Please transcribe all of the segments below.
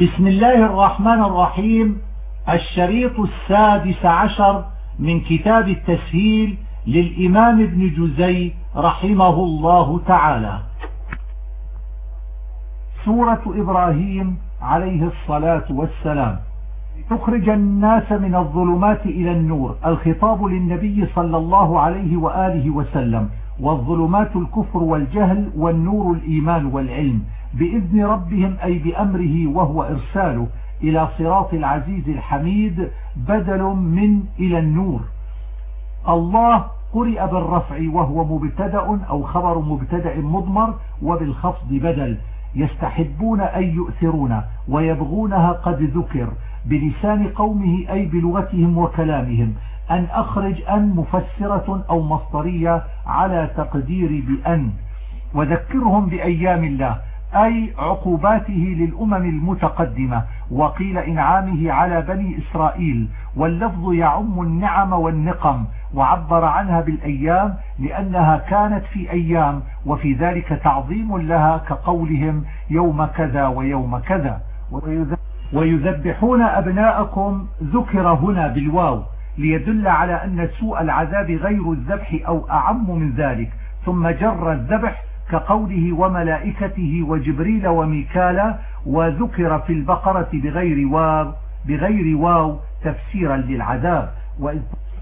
بسم الله الرحمن الرحيم الشريط السادس عشر من كتاب التسهيل للإمام ابن جزي رحمه الله تعالى. سورة إبراهيم عليه الصلاة والسلام. تخرج الناس من الظلمات إلى النور الخطاب للنبي صلى الله عليه وآله وسلم. والظلمات الكفر والجهل والنور الإيمان والعلم بإذن ربهم أي بأمره وهو إرساله إلى صراط العزيز الحميد بدل من إلى النور. الله قرئ بالرفع وهو مبتدأ أو خبر مبتدأ مضمر وبالخفض بدل. يستحبون أن يؤثرون ويبغونها قد ذكر بلسان قومه أي بلغتهم وكلامهم. أن أخرج أن مفسرة أو مصدرية على تقدير بأن وذكرهم بأيام الله أي عقوباته للأمم المتقدمة وقيل إنعامه على بني إسرائيل واللفظ يعم النعم والنقم وعبر عنها بالأيام لأنها كانت في أيام وفي ذلك تعظيم لها كقولهم يوم كذا ويوم كذا. ويذبحون أبناءكم ذكر هنا بالواو. ليدل على أن سوء العذاب غير الذبح أو أعم من ذلك. ثم جر الذبح كقوله وملائكته وجبريل وميكالا وذكر في البقرة بغير واو, بغير واو تفسيرا للعذاب.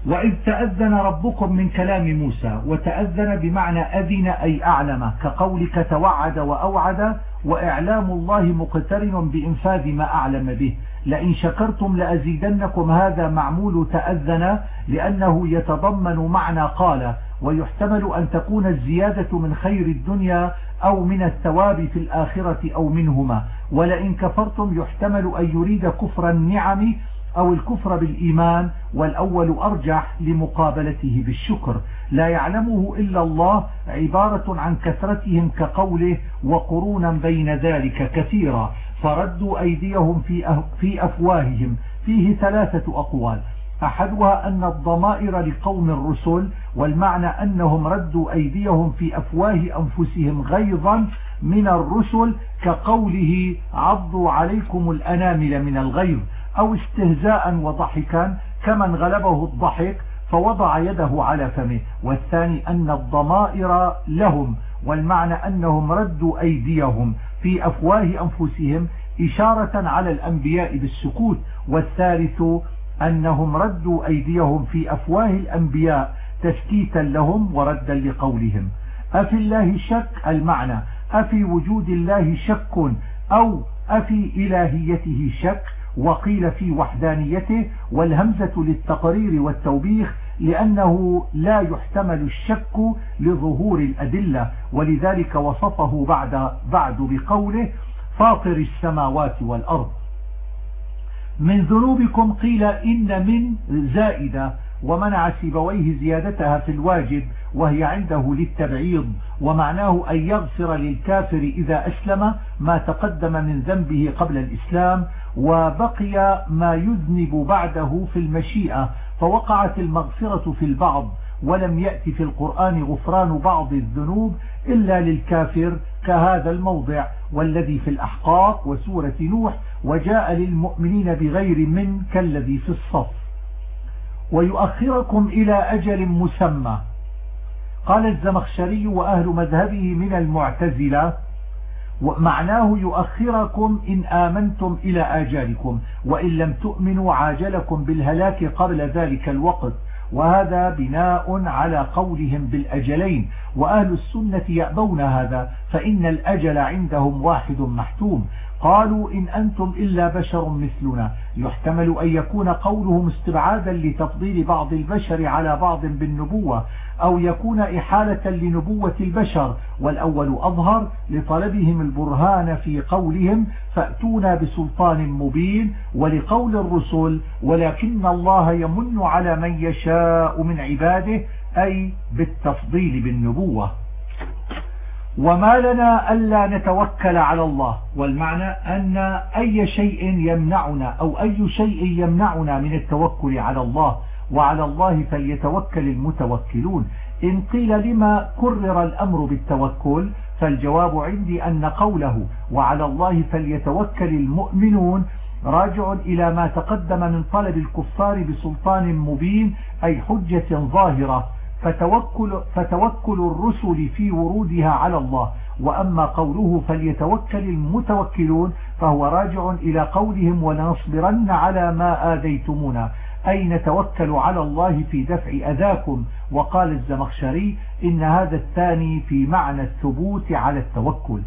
وإذ, تأذن ربكم من كلام موسى وتأذن بمعنى أذن أي أعلم كقولك توعد وأوعد وإعلام الله مقترن بإنفاذ ما أعلم به لئن شكرتم لأزيدنكم هذا معمول تأذن لأنه يتضمن معنى قال ويحتمل أن تكون الزيادة من خير الدنيا أو من الثواب في الآخرة أو منهما ولئن كفرتم يحتمل أن يريد كفر النعم أو الكفر بالإيمان والأول أرجح لمقابلته بالشكر. لا يعلمه إلا الله عبارة عن كثرتهم كقوله وقرونا بين ذلك كثيرا. فردوا أيديهم في في أفواههم. فيه ثلاثة أقوال. أحدها أن الضمائر لقوم الرسل والمعنى أنهم ردوا أيديهم في أفواه أنفسهم غيظا من الرسل كقوله عضوا عليكم الأنامل من الغيظ. أو استهزاء وضحكا كمن غلبه الضحك فوضع يده على فمه والثاني أن الضمائر لهم والمعنى أنهم ردوا أيديهم في أفواه أنفسهم إشارة على الأنبياء بالسكوت والثالث أنهم ردوا أيديهم في أفواه الأنبياء تسكيتا لهم وردا لقولهم. أفي الله شك؟ المعنى. أفي وجود الله شك؟ أو أفي إلهيته شك؟ وقيل في وحدانيته والهمزة للتقرير والتوبيخ لأنه لا يحتمل الشك لظهور الأدلة ولذلك وصفه بعد, بعد بقوله فاطر السماوات والأرض من ذنوبكم قيل إن من زائدة ومنع سيبويه زيادتها في الواجب وهي عنده للتبعيض ومعناه أن يغفر للكافر إذا أسلم ما تقدم من ذنبه قبل الإسلام وبقي ما يذنب بعده في المشيئة فوقعت المغفرة في البعض ولم يأتي في القرآن غفران بعض الذنوب إلا للكافر كهذا الموضع والذي في الأحقاق وسورة نوح وجاء للمؤمنين بغير من كالذي في الصف. ويؤخركم إلى أجل مسمى. قال الزمخشري وأهل مذهبه من المعتزلة ومعناه يؤخركم إن آمنتم إلى آجالكم وإن لم تؤمنوا عاجلكم بالهلاك قبل ذلك الوقت. وهذا بناء على قولهم بالأجلين. وأهل السنة يأبون هذا فإن الأجل عندهم واحد محتوم. قالوا إن أنتم إلا بشر مثلنا. يحتمل أن يكون قولهم استبعادا لتفضيل بعض البشر على بعض بالنبوة أو يكون إحالة لنبوة البشر والأول أظهر لطلبهم البرهان في قولهم فأتونا بسلطان مبين ولقول الرسل ولكن الله يمن على من يشاء من عباده أي بالتفضيل بالنبوة. وما لنا ألا نتوكل على الله. والمعنى أن أي شيء يمنعنا أو أي شيء يمنعنا من التوكل على الله وعلى الله فليتوكل المتوكلون. إن قيل لما كرر الأمر بالتوكل فالجواب عندي أن قوله وعلى الله فليتوكل المؤمنون راجع إلى ما تقدم من طلب الكفار بسلطان مبين أي حجة ظاهرة. فتوكل, فتوكل الرسل في ورودها على الله. وأما قوله فليتوكل المتوكلون فهو راجع إلى قولهم ولنصبرن على ما آذيتمونا. أي نتوكل على الله في دفع أذاكم؟ وقال الزمخشري إن هذا الثاني في معنى الثبوت على التوكل.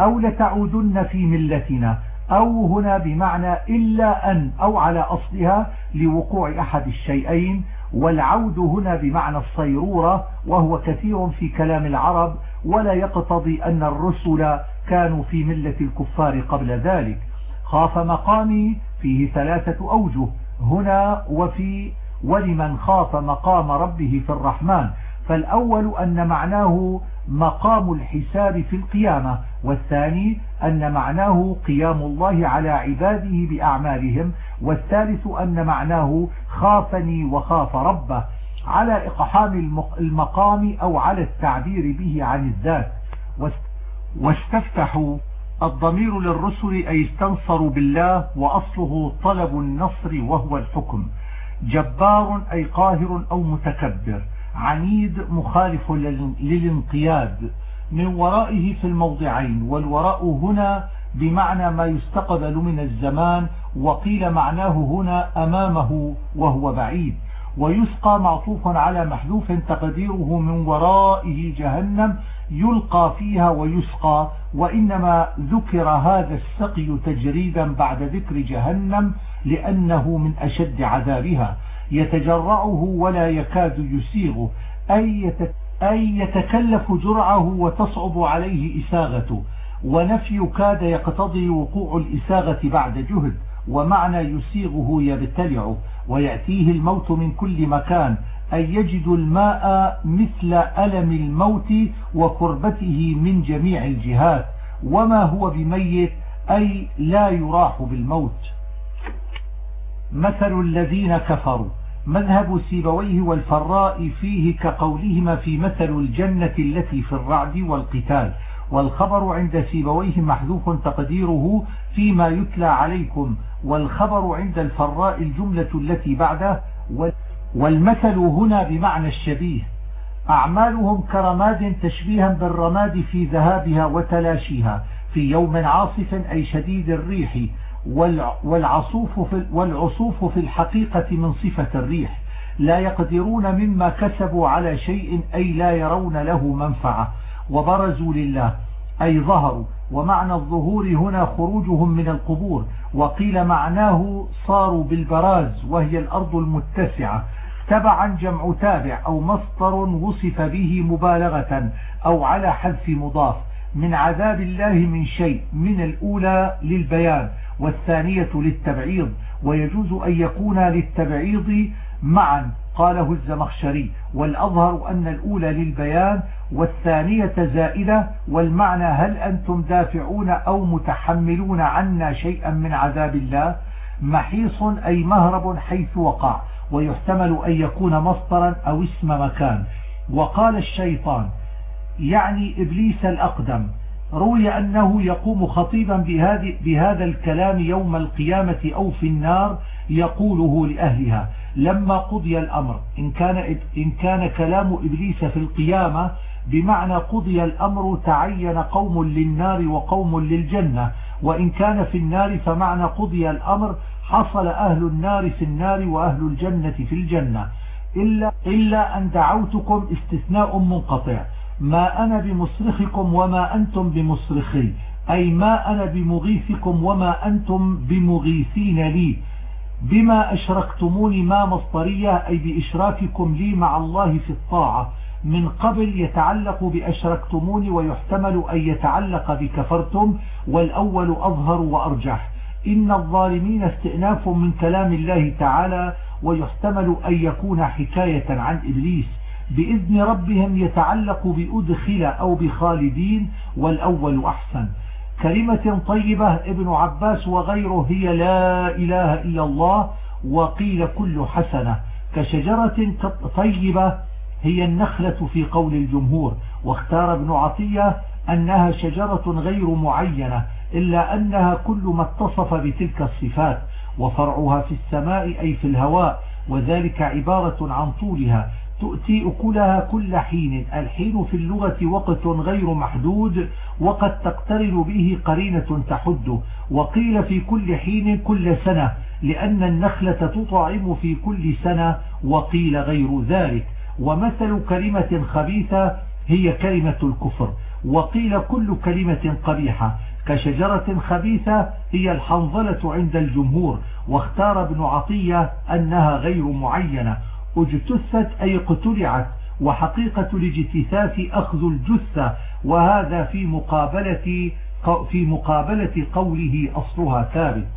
أو لتعودن في ملتنا أو هنا بمعنى إلا أن أو على أصلها لوقوع أحد الشيئين والعود هنا بمعنى الصيرورة وهو كثير في كلام العرب ولا يقتضي أن الرسل كانوا في ملة الكفار قبل ذلك. خاف مقامي فيه ثلاثة أوجه هنا وفي ولمن خاف مقام ربه في الرحمن. فالأول أن معناه مقام الحساب في القيامة والثاني أن معناه قيام الله على عباده بأعمالهم. والثالث أن معناه خافني وخاف ربه على إقحام المقام أو على التعبير به عن الذات. واستفتحوا الضمير للرسل أي استنصروا بالله وأصله طلب النصر وهو الحكم. جبار أي قاهر أو متكبر. عنيد مخالف للانقياد. من ورائه في الموضعين والوراء هنا بمعنى ما يستقبل من الزمان وقيل معناه هنا أمامه وهو بعيد. ويسقى معطوف على محذوف تقديره من ورائه جهنم يلقى فيها ويسقى وإنما ذكر هذا السقي تجريدا بعد ذكر جهنم لأنه من أشد عذابها. يتجرعه ولا يكاد يسيغه. أي يتكلف جرعه وتصعب عليه إساغته. ونفي كاد يقتضي وقوع الإساغة بعد جهد ومعنى يسيغه يبتلعه ويأتيه الموت من كل مكان أي يجد الماء مثل ألم الموت وكربته من جميع الجهات وما هو بميت أي لا يراح بالموت. مثل الذين كفروا مذهب سيبويه والفراء فيه كقولهما في مثل الجنة التي في الرعد والقتال. والخبر عند سيبويه محذوف تقديره فيما يتلى عليكم. والخبر عند الفراء الجملة التي بعده والمثل هنا بمعنى الشبيه. أعمالهم كرماد تشبيها بالرماد في ذهابها وتلاشيها في يوم عاصف أي شديد الريح والعصوف في, والعصوف في الحقيقة من صفة الريح. لا يقدرون مما كسبوا على شيء أي لا يرون له منفعة. وبرزوا لله. أي ظهروا. ومعنى الظهور هنا خروجهم من القبور. وقيل معناه صاروا بالبراز وهي الأرض المتسعة. تبعا جمع تابع أو مصدر وصف به مبالغة أو على حذف مضاف. من عذاب الله من شيء. من الأولى للبيان. والثانية للتبعيض. ويجوز أن يكون للتبعيض معا. قاله الزمخشري. والأظهر أن الأولى للبيان والثانية زائدة والمعنى هل أنتم دافعون أو متحملون عنا شيئا من عذاب الله؟ محيص أي مهرب حيث وقع ويحتمل أن يكون مصدرا أو اسم مكان. وقال الشيطان يعني إبليس الأقدم روي أنه يقوم خطيبا بهذا الكلام يوم القيامة أو في النار يقوله لأهلها. لما قضي الأمر إن كان, إن كان كلام إبليس في القيامة بمعنى قضي الأمر تعين قوم للنار وقوم للجنة وإن كان في النار فمعنى قضي الأمر حصل أهل النار في النار وأهل الجنة في الجنة. إلا, إلا أن دعوتكم استثناء منقطع. ما أنا بمصرخكم وما أنتم بمصرخي. أي ما أنا بمغيثكم وما أنتم بمغيثين لي. بما أشركتموني ما مصدرية أي بإشراككم لي مع الله في الطاعة. من قبل يتعلق بأشركتموني ويحتمل أن يتعلق بكفرتم والأول أظهر وأرجح. إن الظالمين استئناف من كلام الله تعالى ويحتمل أن يكون حكاية عن إبليس. بإذن ربهم يتعلق بأدخل أو بخالدين والأول أحسن. كلمة طيبة ابن عباس وغيره هي لا إله إلا الله وقيل كل حسنة. كشجرة طيبة هي النخلة في قول الجمهور واختار ابن عطية أنها شجرة غير معينة إلا أنها كل ما اتصف بتلك الصفات وفرعها في السماء أي في الهواء وذلك عبارة عن طولها تؤتي أكلها كل حين الحين في اللغة وقت غير محدود وقد تقترن به قرينة تحده وقيل في كل حين كل سنة لأن النخلة تطعم في كل سنة وقيل غير ذلك. ومثل كلمة خبيثة هي كلمة الكفر. وقيل كل كلمة قبيحة. كشجرة خبيثة هي الحنظلة عند الجمهور. واختار ابن عطية أنها غير معينة. اجتثت أي اقتلعت. وحقيقة الاجتثاث أخذ الجثة. وهذا في مقابلة في مقابلة قوله أصلها ثابت.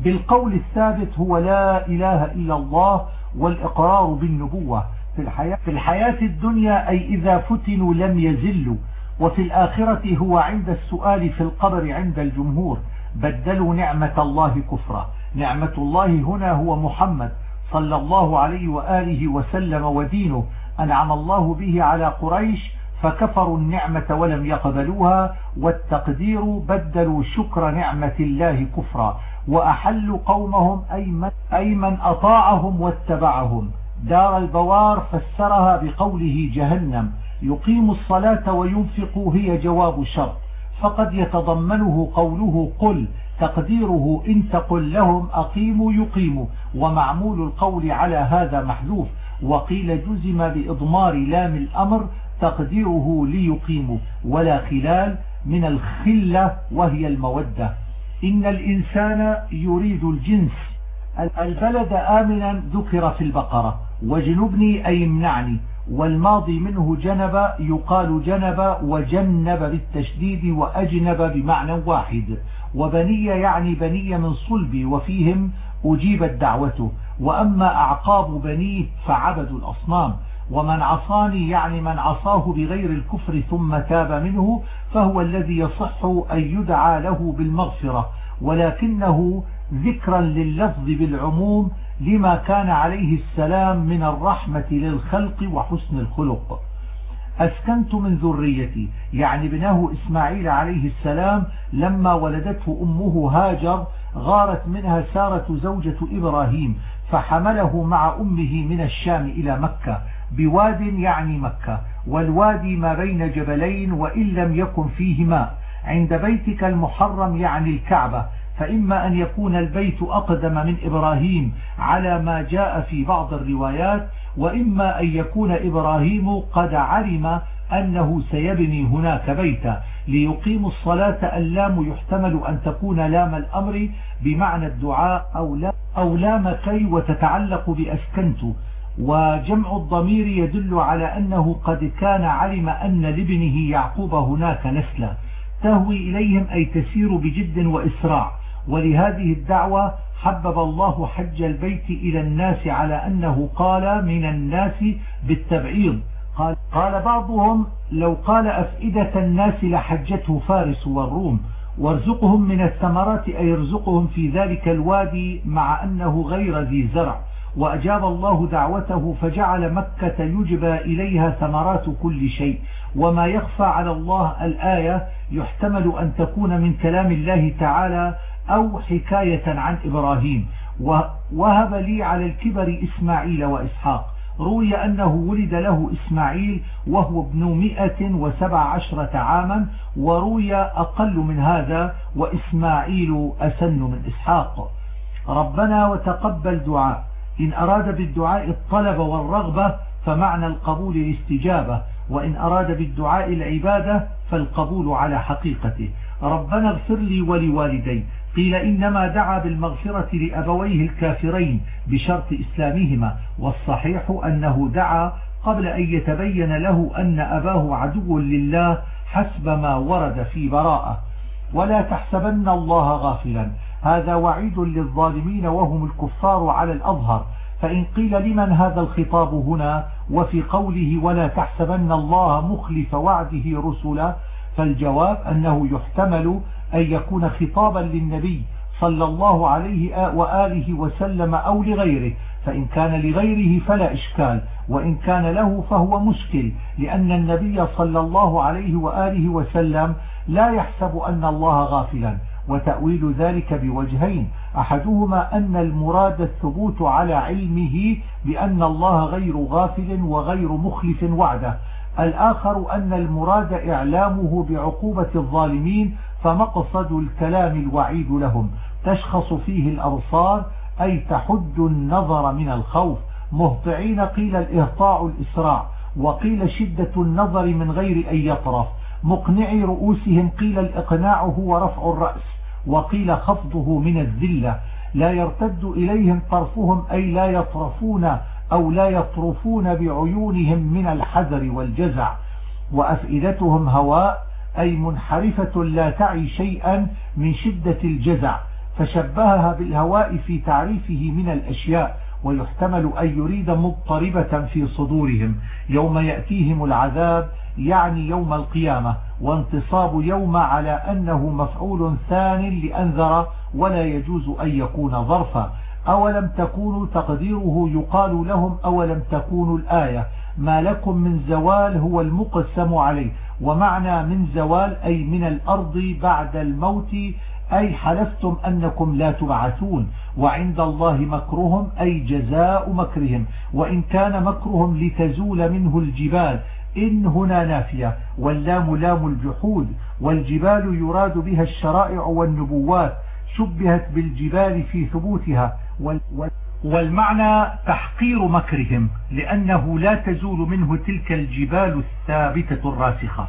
بالقول الثابت هو لا إله إلا الله والإقرار بالنبوة. في الحياة, في الحياة الدنيا أي إذا فتنوا لم يزلوا. وفي الآخرة هو عند السؤال في القبر عند الجمهور. بدلوا نعمة الله كفرا. نعمة الله هنا هو محمد صلى الله عليه وآله وسلم ودينه. أنعم الله به على قريش فكفروا النعمة ولم يقبلوها. والتقدير بدلوا شكر نعمة الله كفرا. وأحلوا قومهم أي من, أي من أطاعهم واتبعهم. دار البوار فسرها بقوله جهنم. يقيم الصلاة وينفق هي جواب شرط. فقد يتضمنه قوله قل تقديره إن تقل لهم أقيموا يقيموا ومعمول القول على هذا محذوف. وقيل جزم بإضمار لام الأمر تقديره ليقيموا ولا خلال من الخلة وهي المودة. إن الإنسان يريد الجنس. البلد آمنا ذكر في البقرة. وجنبني أي امنعني والماضي منه جنب يقال جنب وجنب بالتشديد وأجنب بمعنى واحد. وبني يعني بني من صلبي وفيهم أجيبت دعوته. وأما أعقاب بنيه فعبدوا الأصنام. ومن عصاني يعني من عصاه بغير الكفر ثم تاب منه فهو الذي يصح أن يدعى له بالمغفرة. ولكنه ذكرا لللفظ بالعموم لما كان عليه السلام من الرحمة للخلق وحسن الخلق. أسكنت من ذريتي يعني ابنه إسماعيل عليه السلام لما ولدته أمه هاجر غارت منها سارة زوجة إبراهيم فحمله مع أمه من الشام إلى مكة بواد يعني مكة والوادي ما بين جبلين وإن لم يكن فيه ماء عند بيتك المحرم يعني الكعبة. فإما أن يكون البيت أقدم من إبراهيم على ما جاء في بعض الروايات وإما أن يكون إبراهيم قد علم أنه سيبني هناك بيتا. ليقيم الصلاة اللام يحتمل أن تكون لام الأمر بمعنى الدعاء أو, لا أو لام كي وتتعلق بأسكنت. وجمع الضمير يدل على أنه قد كان علم أن لابنه يعقوب هناك نسلا. تهوي إليهم أي تسير بجد وإسراع. ولهذه الدعوة حبب الله حج البيت إلى الناس على أنه قال من الناس بالتبعيض. قال, قال بعضهم لو قال أفئدة الناس لحجته فارس والروم وارزقهم من الثمرات أي ارزقهم في ذلك الوادي مع أنه غير ذي زرع. وأجاب الله دعوته فجعل مكة يجبى إليها ثمرات كل شيء. وما يخفى على الله الآية يحتمل أن تكون من كلام الله تعالى أو حكاية عن إبراهيم. وهب لي على الكبر إسماعيل وإسحاق. روي أنه ولد له إسماعيل وهو ابن مئة وسبع عشرة عاما وروي أقل من هذا وإسماعيل أسن من إسحاق. ربنا وتقبل دعاء. إن أراد بالدعاء الطلب والرغبة فمعنى القبول الاستجابة وإن أراد بالدعاء العبادة فالقبول على حقيقته. ربنا اغفر لي ولوالدي. قيل إنما دعا بالمغفرة لأبويه الكافرين بشرط إسلامهما والصحيح أنه دعا قبل أن يتبين له أن أباه عدو لله حسب ما ورد في براءة. ولا تحسبن الله غافلا. هذا وعيد للظالمين وهم الكفار على الأظهر. فإن قيل لمن هذا الخطاب هنا وفي قوله ولا تحسبن الله مخلف وعده رسلا فالجواب أنه يحتمل أن يكون خطابا للنبي صلى الله عليه وآله وسلم أو لغيره فإن كان لغيره فلا إشكال وإن كان له فهو مشكل لأن النبي صلى الله عليه وآله وسلم لا يحسب أن الله غافلا وتأويل ذلك بوجهين أحدهما أن المراد الثبوت على علمه بأن الله غير غافل وغير مخلف وعده الآخر أن المراد إعلامه بعقوبة الظالمين فمقصد الكلام الوعيد لهم. تشخص فيه الأبصار أي تحد النظر من الخوف. مهطعين قيل الإهطاع الإسراع وقيل شدة النظر من غير أن يطرف. مقنعي رؤوسهم قيل الإقناع هو رفع الرأس وقيل خفضه من الذلة. لا يرتد إليهم طرفهم أي لا يطرفون أو لا يطرفون بعيونهم من الحذر والجزع. وأفئدتهم هواء أي منحرفة لا تعي شيئا من شدة الجزع فشبهها بالهواء في تعريفه من الأشياء ويحتمل أن يريد مضطربة في صدورهم يوم يأتيهم العذاب يعني يوم القيامة وانتصاب يوم على أنه مفعول ثان لأنذر ولا يجوز أن يكون ظرفا. أولم تكونوا تقديره يقال لهم أولم تكونوا الآية؟ ما لكم من زوال هو المقسم عليه. ومعنى من زوال أي من الأرض بعد الموت أي حلفتم أنكم لا تبعثون وعند الله مكرهم أي جزاء مكرهم وإن كان مكرهم لتزول منه الجبال إن هنا نافية واللام لام الجحود والجبال يراد بها الشرائع والنبوات شبهت بالجبال في ثبوتها والمعنى تحقير مكرهم لأنه لا تزول منه تلك الجبال الثابتة الراسخة.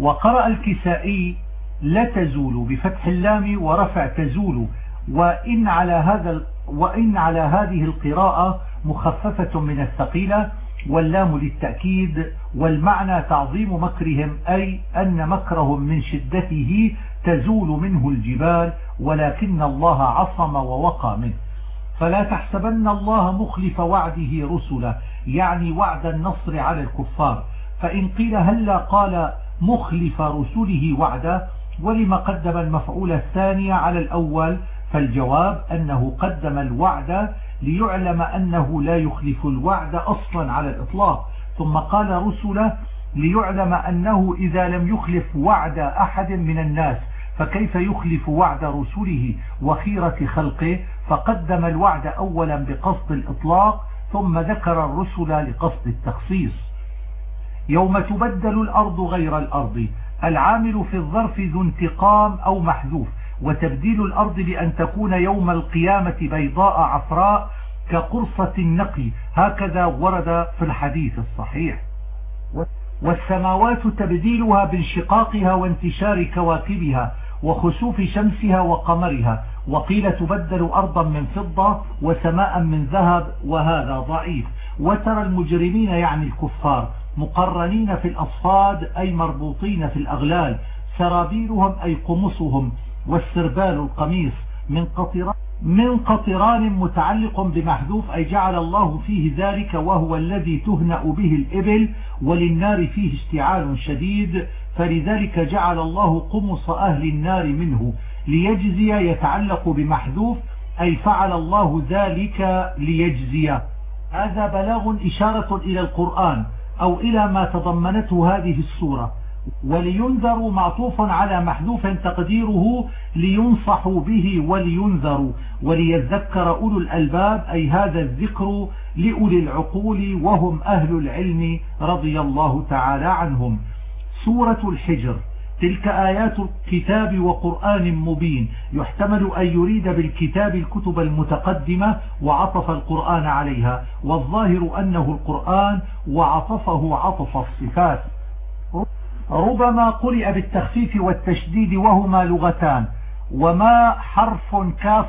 وقرأ الكسائي لا تزول بفتح اللام ورفع تزول وإن على هذا وإن على هذه القراءة مخففة من الثقيلة واللام للتأكيد والمعنى تعظيم مكرهم أي أن مكرهم من شدته تزول منه الجبال ولكن الله عصم ووقى منه. فلا تحسبن الله مخلف وعده رسله يعني وعد النصر على الكفار. فإن قيل هلا قال مخلف رسله وعده ولما قدم المفعول الثاني على الأول؟ فالجواب أنه قدم الوعد ليعلم أنه لا يخلف الوعد أصلا على الإطلاق. ثم قال رسله ليعلم أنه إذا لم يخلف وعد أحد من الناس فكيف يخلف وعد رسله وخيرة خلقه؟ فقدم الوعد أولا بقصد الإطلاق ثم ذكر الرسل لقصد التخصيص. يوم تبدل الأرض غير الأرض العامل في الظرف ذو انتقام أو محذوف وتبديل الأرض بأن تكون يوم القيامة بيضاء عفراء كقرصة النقي. هكذا ورد في الحديث الصحيح. والسماوات تبديلها بانشقاقها وانتشار كواكبها وخسوف شمسها وقمرها وقيل تبدل أرضا من فضة وسماء من ذهب وهذا ضعيف. وترى المجرمين يعني الكفار مقرنين في الأصفاد أي مربوطين في الأغلال. سرابيلهم أي قمصهم والسربال القميص. من قطران من قطران متعلق بمحذوف أي جعل الله فيه ذلك وهو الذي تهنأ به الإبل وللنار فيه اشتعال شديد. فلذلك جعل الله قمص أهل النار منه ليجزي يتعلق بمحذوف أي فعل الله ذلك ليجزي. هذا بلاغ إشارة إلى القرآن أو إلى ما تضمنته هذه السورة. ولينذروا معطوف على محذوف تقديره لينصحوا به ولينذروا. وليذكر أولو الألباب أي هذا الذكر لأولي العقول وهم أهل العلم رضي الله تعالى عنهم. سورة الحجر. تلك آيات الكتاب وقرآن مبين. يحتمل أن يريد بالكتاب الكتب المتقدمة وعطف القرآن عليها. والظاهر أنه القرآن وعطفه عطف الصفات. ربما قرئ بالتخفيف والتشديد وهما لغتان. وما حرف كاف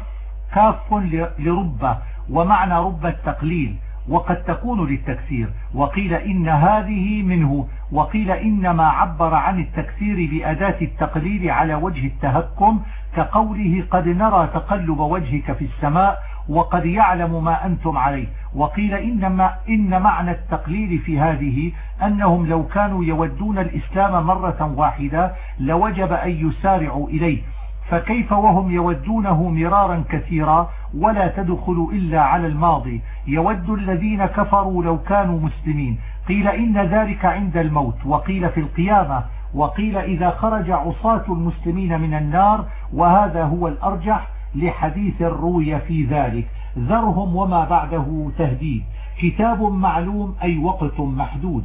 كاف لرب. ومعنى رب التقليل. وقد تكون للتكسير. وقيل إن هذه منه. وقيل إنما عبر عن التكسير بأداة التقليل على وجه التهكم كقوله قد نرى تقلب وجهك في السماء وقد يعلم ما أنتم عليه. وقيل إنما إن معنى التقليل في هذه أنهم لو كانوا يودون الإسلام مرة واحدة لوجب أن يسارعوا إليه. فكيف وهم يودونه مرارا كثيرا ولا تدخل إلا على الماضي؟ يود الذين كفروا لو كانوا مسلمين. قيل إن ذلك عند الموت وقيل في القيامة وقيل إذا خرج عصاة المسلمين من النار وهذا هو الأرجح لحديث روي في ذلك. ذرهم وما بعده تهديد. كتاب معلوم أي وقت محدود.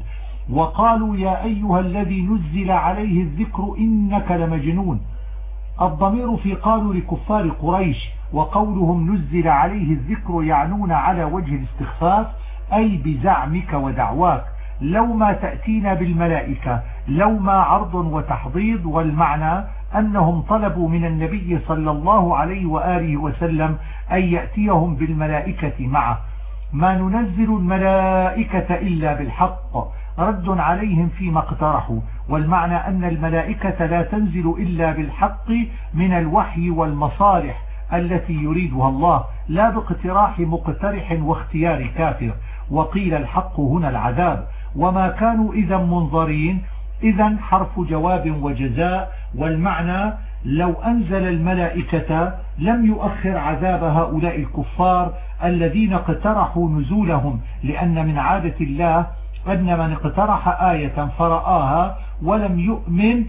وقالوا يا أيها الذي نزل عليه الذكر إنك لمجنون. الضمير في قالوا لكفار قريش وقولهم نزل عليه الذكر يعنون على وجه الاستخفاف أي بزعمك ودعواك. لو ما تأتينا بالملائكة لو ما عرض وتحضيض والمعنى أنهم طلبوا من النبي صلى الله عليه وآله وسلم أن يأتيهم بالملائكة معه. ما ننزل الملائكة إلا بالحق. رد عليهم فيما اقترحوا. والمعنى أن الملائكة لا تنزل إلا بالحق من الوحي والمصالح التي يريدها الله لا باقتراح مقترح واختيار كافر. وقيل الحق هنا العذاب. وما كانوا إذا منظرين؟ إذا حرف جواب وجزاء. والمعنى لو أنزل الملائكة لم يؤخر عذاب هؤلاء الكفار الذين اقترحوا نزولهم لأن من عادة الله أن من اقترح آية فرآها ولم يؤمن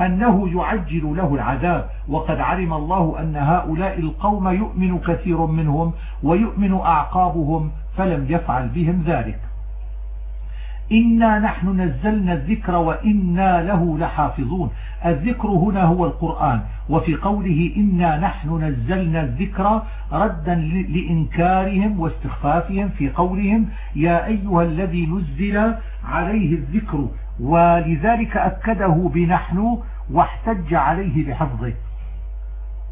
أنه يعجل له العذاب. وقد علم الله أن هؤلاء القوم يؤمن كثير منهم ويؤمن أعقابهم فلم يفعل بهم ذلك. إنا نحن نزلنا الذكر وإنا له لحافظون. الذكر هنا هو القرآن. وفي قوله إنا نحن نزلنا الذكر ردا لإنكارهم واستخفافهم في قولهم يا أيها الذي نزل عليه الذكر ولذلك أكده بنحن واحتج عليه بحفظه.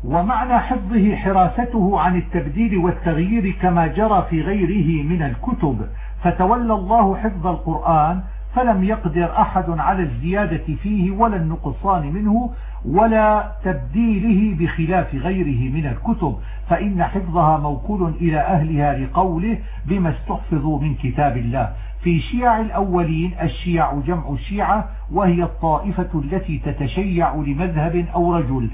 ومعنى حفظه حراسته عن التبديل والتغيير كما جرى في غيره من الكتب. فتولى الله حفظ القرآن فلم يقدر أحد على الزيادة فيه ولا النقصان منه ولا تبديله بخلاف غيره من الكتب فإن حفظها موكول إلى أهلها لقوله بما استحفظوا من كتاب الله. في شيع الأولين الشيع جمع شيعة وهي الطائفة التي تتشيع لمذهب أو رجل.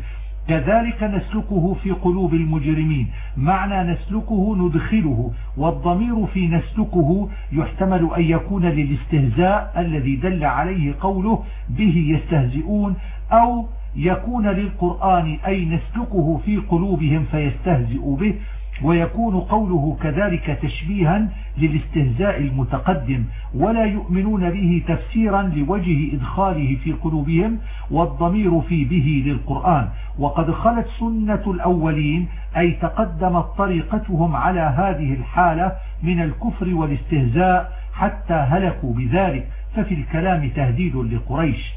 كذلك نسلكه في قلوب المجرمين. معنى نسلكه ندخله والضمير في نسلكه يحتمل أن يكون للاستهزاء الذي دل عليه قوله به يستهزئون أو يكون للقرآن أي نسلكه في قلوبهم فيستهزئ به. ويكون قوله كذلك تشبيها للاستهزاء المتقدم ولا يؤمنون به تفسيرا لوجه إدخاله في قلوبهم والضمير في به للقرآن. وقد خلت سنة الأولين أي تقدمت طريقتهم على هذه الحالة من الكفر والاستهزاء حتى هلكوا بذلك. ففي الكلام تهديد لقريش.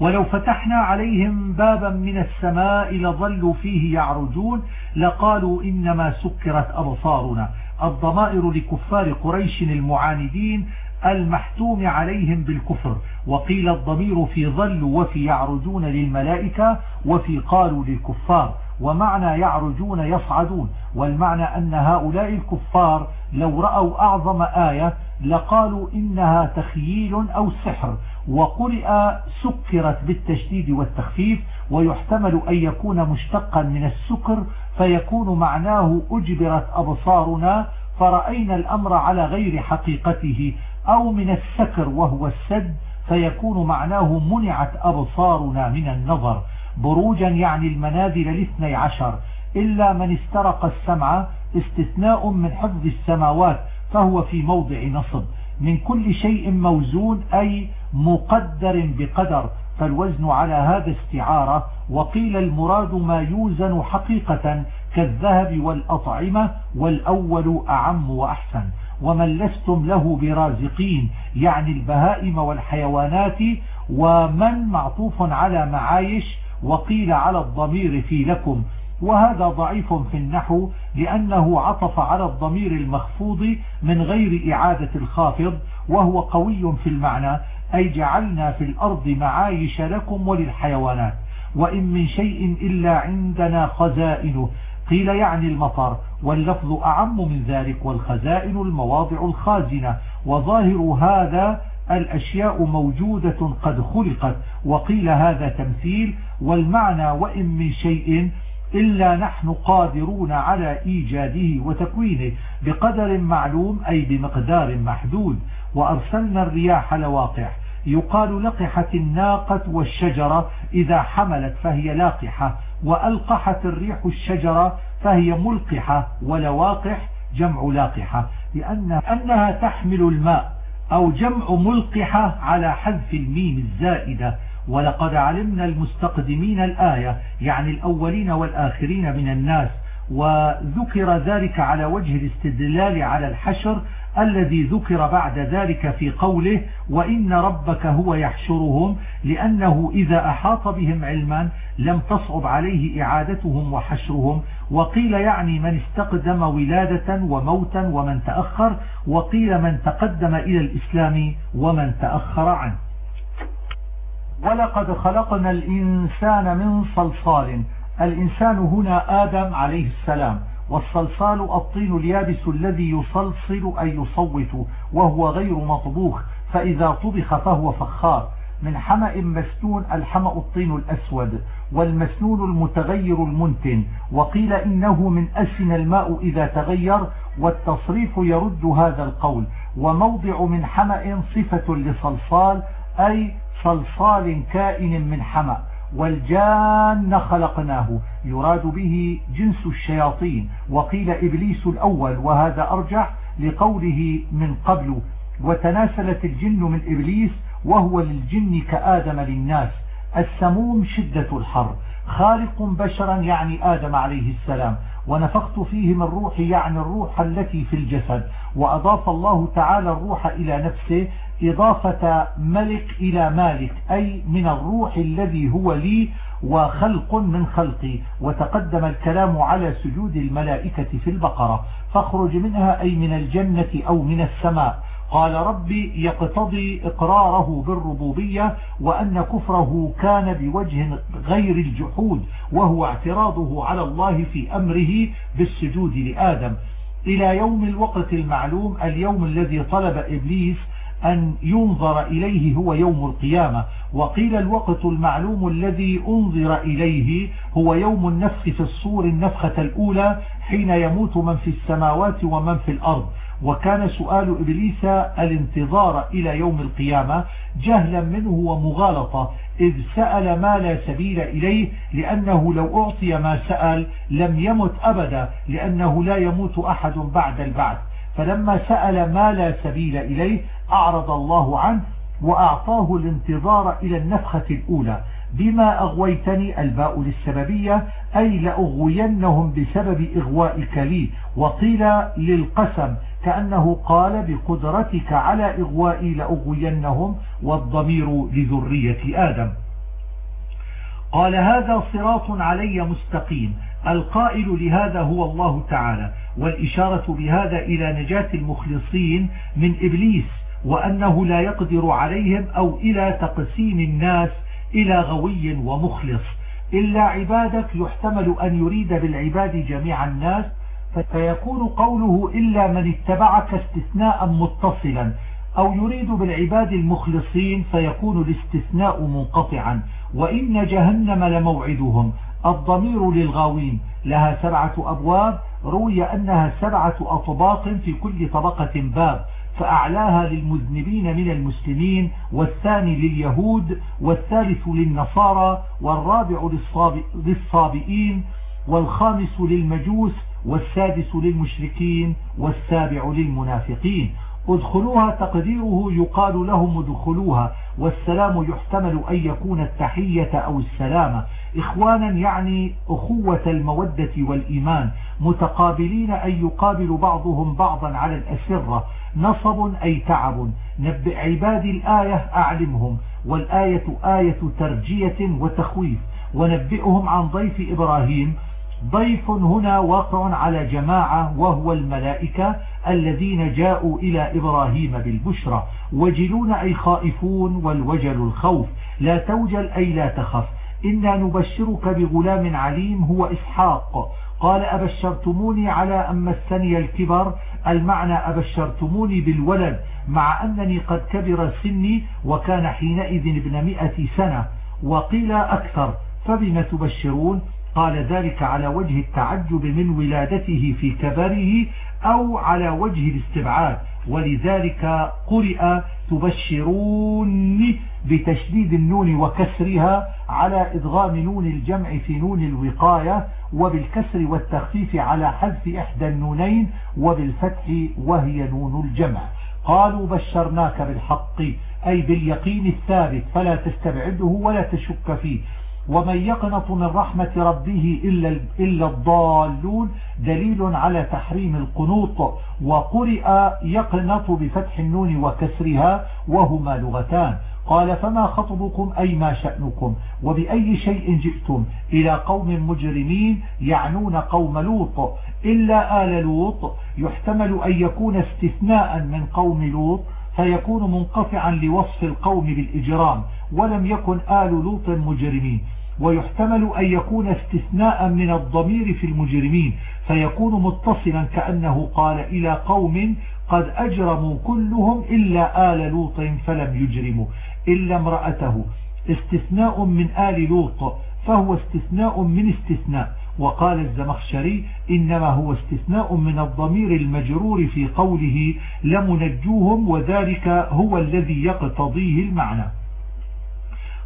ولو فتحنا عليهم بابا من السماء لظلوا فيه يعرجون لقالوا إنما سكرت أبصارنا. الضمائر لكفار قريش المعاندين المحتوم عليهم بالكفر. وقيل الضمير في ظلوا وفي يعرجون للملائكة وفي قالوا للكفار. ومعنى يعرجون يصعدون. والمعنى أن هؤلاء الكفار لو رأوا أعظم آية لقالوا إنها تخييل أو سحر. وقرئ سكرت بالتشديد والتخفيف. ويحتمل أن يكون مشتقا من السكر فيكون معناه أجبرت أبصارنا فرأينا الأمر على غير حقيقته أو من السكر وهو السد فيكون معناه منعت أبصارنا من النظر. بروجا يعني المنازل الاثني عشر. إلا من استرق السمع استثناء من حفظ السماوات فهو في موضع نصب. من كل شيء موزون أي مقدر بقدر. فالوزن على هذا استعارة وقيل المراد ما يوزن حقيقة كالذهب والأطعمة والأول أعم وأحسن. ومن لستم له برازقين يعني البهائم والحيوانات ومن معطوف على معايش وقيل على الضمير في لكم. وهذا ضعيف في النحو لأنه عطف على الضمير المخفوض من غير إعادة الخافض وهو قوي في المعنى. أي جعلنا في الأرض معايش لكم وللحيوانات وإن من شيء إلا عندنا خزائنه قيل يعني المطر واللفظ أعم من ذلك والخزائن المواضع الخازنة. وظاهر هذا الأشياء موجودة قد خلقت وقيل هذا تمثيل. والمعنى وإن من شيء إلا نحن قادرون على إيجاده وتكوينه بقدر معلوم أي بمقدار محدود. وأرسلنا الرياح لواقح يقال لقحت الناقة والشجرة إذا حملت فهي لاقحة وألقحت الريح الشجرة فهي ملقحة ولواقح جمع لاقحة لأنها تحمل الماء أو جمع ملقحة على حذف الميم الزائدة. ولقد علمنا المستقدمين الآية يعني الأولين والآخرين من الناس وذكر ذلك على وجه الاستدلال على الحشر الذي ذكر بعد ذلك في قوله وإن ربك هو يحشرهم لأنه إذا أحاط بهم علما لم تصعب عليه إعادتهم وحشرهم وقيل يعني من استقدم ولادة وموتا ومن تأخر وقيل من تقدم إلى الإسلام ومن تأخر عنه. ولقد خلقنا الإنسان من صلصال. الإنسان هنا آدم عليه السلام. والصلصال الطين اليابس الذي يصلصل أي يصوت وهو غير مطبوخ فإذا طبخ فهو فخار. من حمأ مسنون الحمأ الطين الأسود والمسنون المتغير المنتن. وقيل إنه من أسن الماء إذا تغير والتصريف يرد هذا القول. وموضع من حمأ صفة لصلصال أي صلصال كائن من حمأ. والجان خلقناه. يراد به جنس الشياطين. وقيل إبليس الأول وهذا أرجح لقوله من قبل. وتناسلت الجن من إبليس وهو للجن كآدم للناس. السموم شدة الحر. خالق بشرا يعني آدم عليه السلام. ونفخت فيه من روحي يعني الروح التي في الجسد. وأضاف الله تعالى الروح إلى نفسه إضافة ملك إلى مالك أي من الروح الذي هو لي وخلق من خلقي. وتقدم الكلام على سجود الملائكة في البقرة. فاخرج منها أي من الجنة أو من السماء. قال ربي يقتضي إقراره بالربوبية وأن كفره كان بوجه غير الجحود وهو اعتراضه على الله في أمره بالسجود لآدم. إلى يوم الوقت المعلوم اليوم الذي طلب إبليس أن ينظر إليه هو يوم القيامة. وقيل الوقت المعلوم الذي أنظر إليه هو يوم النفخ في الصور النفخة الأولى حين يموت من في السماوات ومن في الأرض. وكان سؤال إبليس الانتظار إلى يوم القيامة جهلا منه ومغالطة إذ سأل ما لا سبيل إليه لأنه لو أعطي ما سأل لم يمت أبدا لأنه لا يموت أحد بعد البعث. فلما سأل ما لا سبيل إليه أعرض الله عنه وأعطاه الانتظار إلى النفخة الأولى. بما أغويتني الباء للسببية أي لأغوينهم بسبب إغوائك لي وقيل للقسم كأنه قال بقدرتك على إغوائي لأغوينهم والضمير لذرية آدم. قال هذا صراط علي مستقيم. القائل لهذا هو الله تعالى والإشارة بهذا إلى نجاة المخلصين من إبليس. وأنه لا يقدر عليهم أو إلى تقسيم الناس إلى غوي ومخلص. إلا عبادك يحتمل أن يريد بالعباد جميع الناس فيكون قوله إلا من اتبعك استثناء متصلا أو يريد بالعباد المخلصين فيكون الاستثناء منقطعا. وإن جهنم لموعدهم الضمير للغاوين. لها سبعة أبواب روي أنها سبعة أطباق في كل طبقة باب. فأعلاها للمذنبين من المسلمين والثاني لليهود والثالث للنصارى والرابع للصابئين والخامس للمجوس والسادس للمشركين والسابع للمنافقين. ادخلوها تقديره يقال لهم ادخلوها والسلام يحتمل أن يكون التحية أو السلامة إخوانا يعني أخوة المودة والإيمان متقابلين أن يقابل بعضهم بعضا على الأسرة. نصب أي تعب. نبئ عبادي الآية أعلمهم. والآية آية ترجية وتخويف. ونبئهم عن ضيف إبراهيم. ضيف هنا واقع على جماعة وهو الملائكة الذين جاءوا إلى إبراهيم بالبشرى. وجلون أي خائفون والوجل الخوف. لا توجل أي لا تخف. إنا نبشرك بغلام عليم هو إسحاق. قال أبشرتموني على أن مسني الكبر. المعنى أبشرتموني بالولد مع أنني قد كبر سني وكان حينئذ ابن مئة سنة وقيل أكثر فبما تبشرون؟ قال ذلك على وجه التعجب من ولادته في كبره أو على وجه الاستبعاد. ولذلك قرئ تبشرون بتشديد النون وكسرها على إدغام نون الجمع في نون الوقاية وبالكسر والتخفيف على حذف إحدى النونين وبالفتح وهي نون الجمع. قالوا بشرناك بالحق أي باليقين الثابت فلا تستبعده ولا تشك فيه. ومن يقنط من رحمة ربه إلا, إلا الضالون دليل على تحريم القنوط. وقرئ يقنط بفتح النون وكسرها وهما لغتان. قال فما خطبكم أي ما شأنكم وبأي شيء جئتم إلى قوم مجرمين يعنون قوم لوط إلا آل لوط يحتمل أن يكون استثناء من قوم لوط فيكون منقطعا لوصف القوم بالإجرام ولم يكن آل لوط مجرمين ويحتمل أن يكون استثناء من الضمير في المجرمين فيكون متصلا كأنه قال إلى قوم قد أجرموا كلهم إلا آل لوط فلم يجرموا إلا امرأته. استثناء من آل لوط فهو استثناء من استثناء. وقال الزمخشري إنما هو استثناء من الضمير المجرور في قوله لمنجوهم وذلك هو الذي يقتضيه المعنى.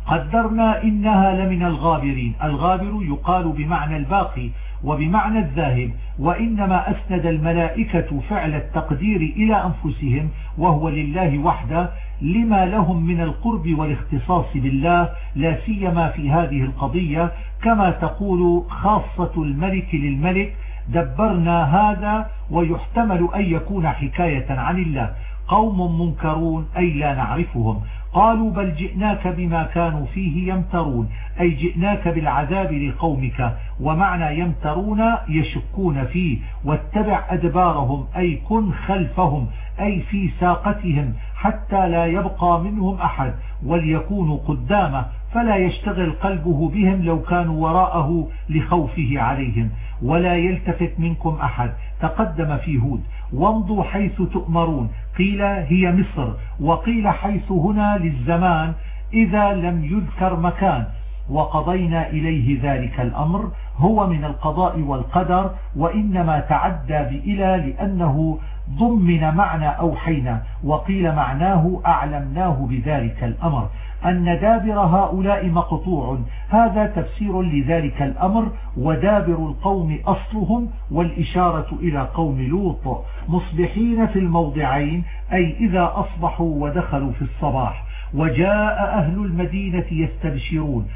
قدرنا إنها لمن الغابرين. الغابر يقال بمعنى الباقي وبمعنى الذاهب وإنما أسند الملائكة فعل التقدير إلى أنفسهم وهو لله وحده لما لهم من القرب والاختصاص بالله لا سيما في هذه القضية كما تقول خاصة الملك للملك دبرنا هذا ويحتمل أن يكون حكاية عن الله. قوم منكرون أي لا نعرفهم. قالوا بل جئناك بما كانوا فيه يمترون أي جئناك بالعذاب لقومك ومعنى يمترون يشكون فيه. واتبع أدبارهم أي كن خلفهم أي في ساقتهم. حتى لا يبقى منهم أحد وليكونوا قدامه فلا يشتغل قلبه بهم لو كانوا وراءه لخوفه عليهم. ولا يلتفت منكم أحد. تقدم في هود. وامضوا حيث تؤمرون. قيل هي مصر. وقيل حيث هنا للزمان. إذا لم يذكر مكان. وقضينا إليه ذلك الأمر. هو من القضاء والقدر. وإنما تعدى بإلى لأنه ضمن معنى أوحينا وقيل معناه أعلمناه بذلك الأمر. أن دابر هؤلاء مقطوع. هذا تفسير لذلك الأمر ودابر القوم أصلهم والإشارة إلى قوم لوط. مصبحين في الموضعين أي إذا أصبحوا ودخلوا في الصباح. وجاء أهل المدينة يستبشرون.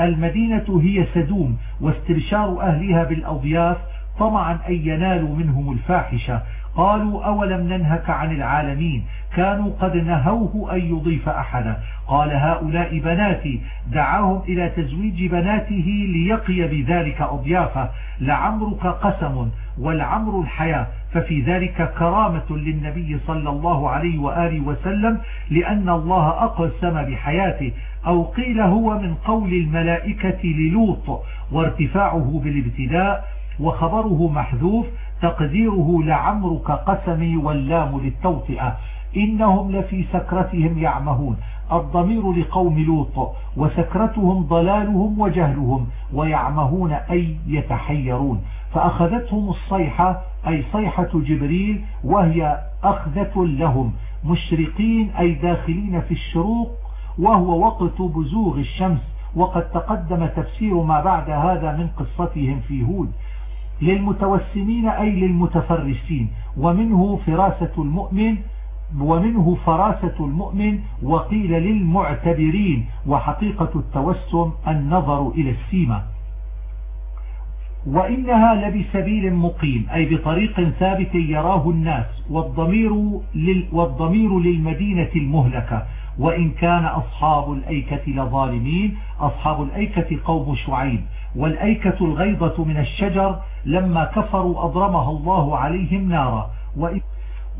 المدينة هي سدوم واستبشار أهلها بالأضياف طمعا أن ينالوا منهم الفاحشة. قالوا أولم ننهك عن العالمين؟ كانوا قد نهوه أن يضيف أحدا. قال هؤلاء بناتي دعاهم إلى تزويج بناته ليقي بذلك أضيافه. لعمرك قسم والعمر الحياة. ففي ذلك كرامة للنبي صلى الله عليه وآله وسلم لأن الله أقسم بحياته. أو قيل هو من قول الملائكة للوط وارتفاعه بالابتداء وخبره محذوف تقديره لعمرك قسمي واللام للتوطئة. إنهم لفي سكرتهم يعمهون. الضمير لقوم لوط وسكرتهم ضلالهم وجهلهم ويعمهون أي يتحيرون. فأخذتهم الصيحة أي صيحة جبريل وهي أخذة لهم. مشرقين أي داخلين في الشروق وهو وقت بزوغ الشمس. وقد تقدم تفسير ما بعد هذا من قصتهم في هود. للمتوسمين أي للمتفرسين. ومنه فراسة المؤمن ومنه فراسة المؤمن وقيل للمعتبرين. وحقيقة التوسم النظر إلى السيمة وإنها لبسبيل مقيم أي بطريق ثابت يراه الناس والضمير, لل والضمير للمدينة المهلكة. وإن كان أصحاب الأيكة لظالمين أصحاب الأيكة قوم شعيب. والأيكة الغيضة من الشجر لما كفروا أضرمها الله عليهم نارا.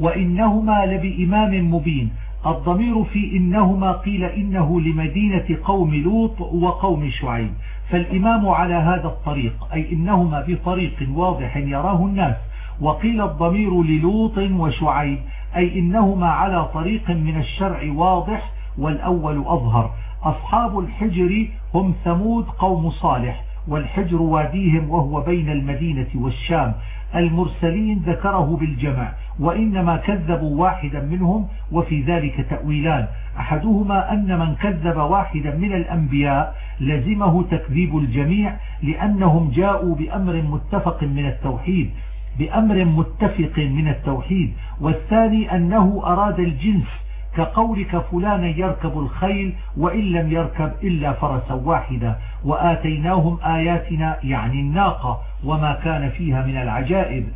وإنهما لبإمام مبين. الضمير في إنهما قيل إنه لمدينة قوم لوط وقوم شعيب. فالإمام على هذا الطريق أي إنهما بطريق واضح يراه الناس. وقيل الضمير للوط وشعيب أي إنهما على طريق من الشرع واضح والأول أظهر. أصحاب الحجر هم ثمود قوم صالح. والحجر واديهم وهو بين المدينة والشام. المرسلين ذكره بالجمع وإنما كذبوا واحدا منهم وفي ذلك تأويلان. أحدهما أن من كذب واحدا من الأنبياء لزمه تكذيب الجميع لأنهم جاءوا بأمر متفق من التوحيد بأمر متفق من التوحيد. والثاني أنه أراد الجنس كقولك فلانا يركب الخيل وإن لم يركب إلا فرسا واحدا. وآتيناهم آياتنا يعني الناقة وما كان فيها من العجائب.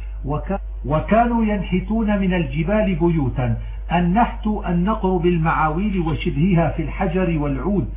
وكانوا ينحتون من الجبال بيوتا. النحت النقر بالمعاويل وشبهها في الحجر والعود.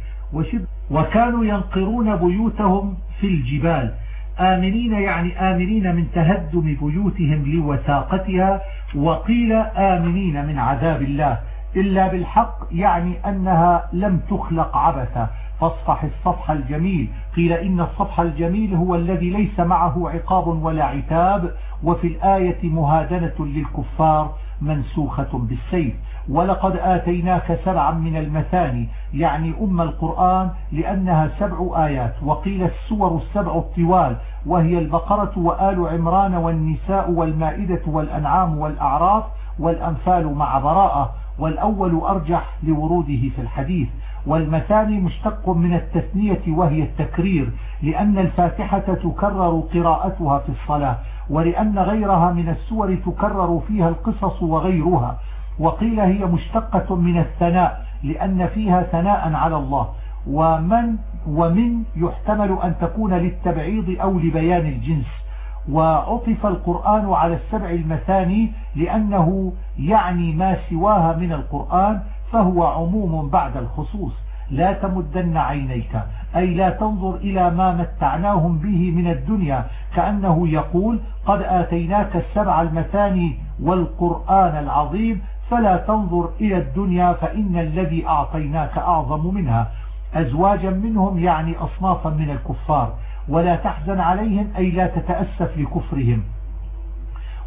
وكانوا ينقرون بيوتهم في الجبال. آمنين يعني آمنين من تهدم بيوتهم لوثاقتها. وقيل آمنين من عذاب الله. إلا بالحق يعني أنها لم تخلق عبثا. فاصفح الصفح الجميل. قيل إن الصفح الجميل هو الذي ليس معه عقاب ولا عتاب وفي الآية مهادنة للكفار منسوخة بالسيف. ولقد آتيناك سبعا من المثاني يعني أم القرآن لأنها سبع آيات. وقيل السور السبع الطوال وهي البقرة وآل عمران والنساء والمائدة والأنعام والأعراف والأنفال مع براءة والأول أرجح لوروده في الحديث. والمثاني مشتق من التثنية وهي التكرير لأن الفاتحة تكرر قراءتها في الصلاة ولأن غيرها من السور تكرر فيها القصص وغيرها. وقيل هي مشتقة من الثناء لأن فيها ثناء على الله. ومن ومن يحتمل أن تكون للتبعيض أو لبيان الجنس. وعطف القرآن على السبع المثاني لأنه يعني ما سواها من القرآن فهو عموم بعد الخصوص. لا تمدن عينيك. أي لا تنظر إلى ما متعناهم به من الدنيا. كأنه يقول قد آتيناك السبع المثاني والقرآن العظيم فلا تنظر إلى الدنيا فإن الذي أعطيناك أعظم منها. أزواجا منهم يعني أصنافا من الكفار. ولا تحزن عليهم أي لا تتأسف لكفرهم.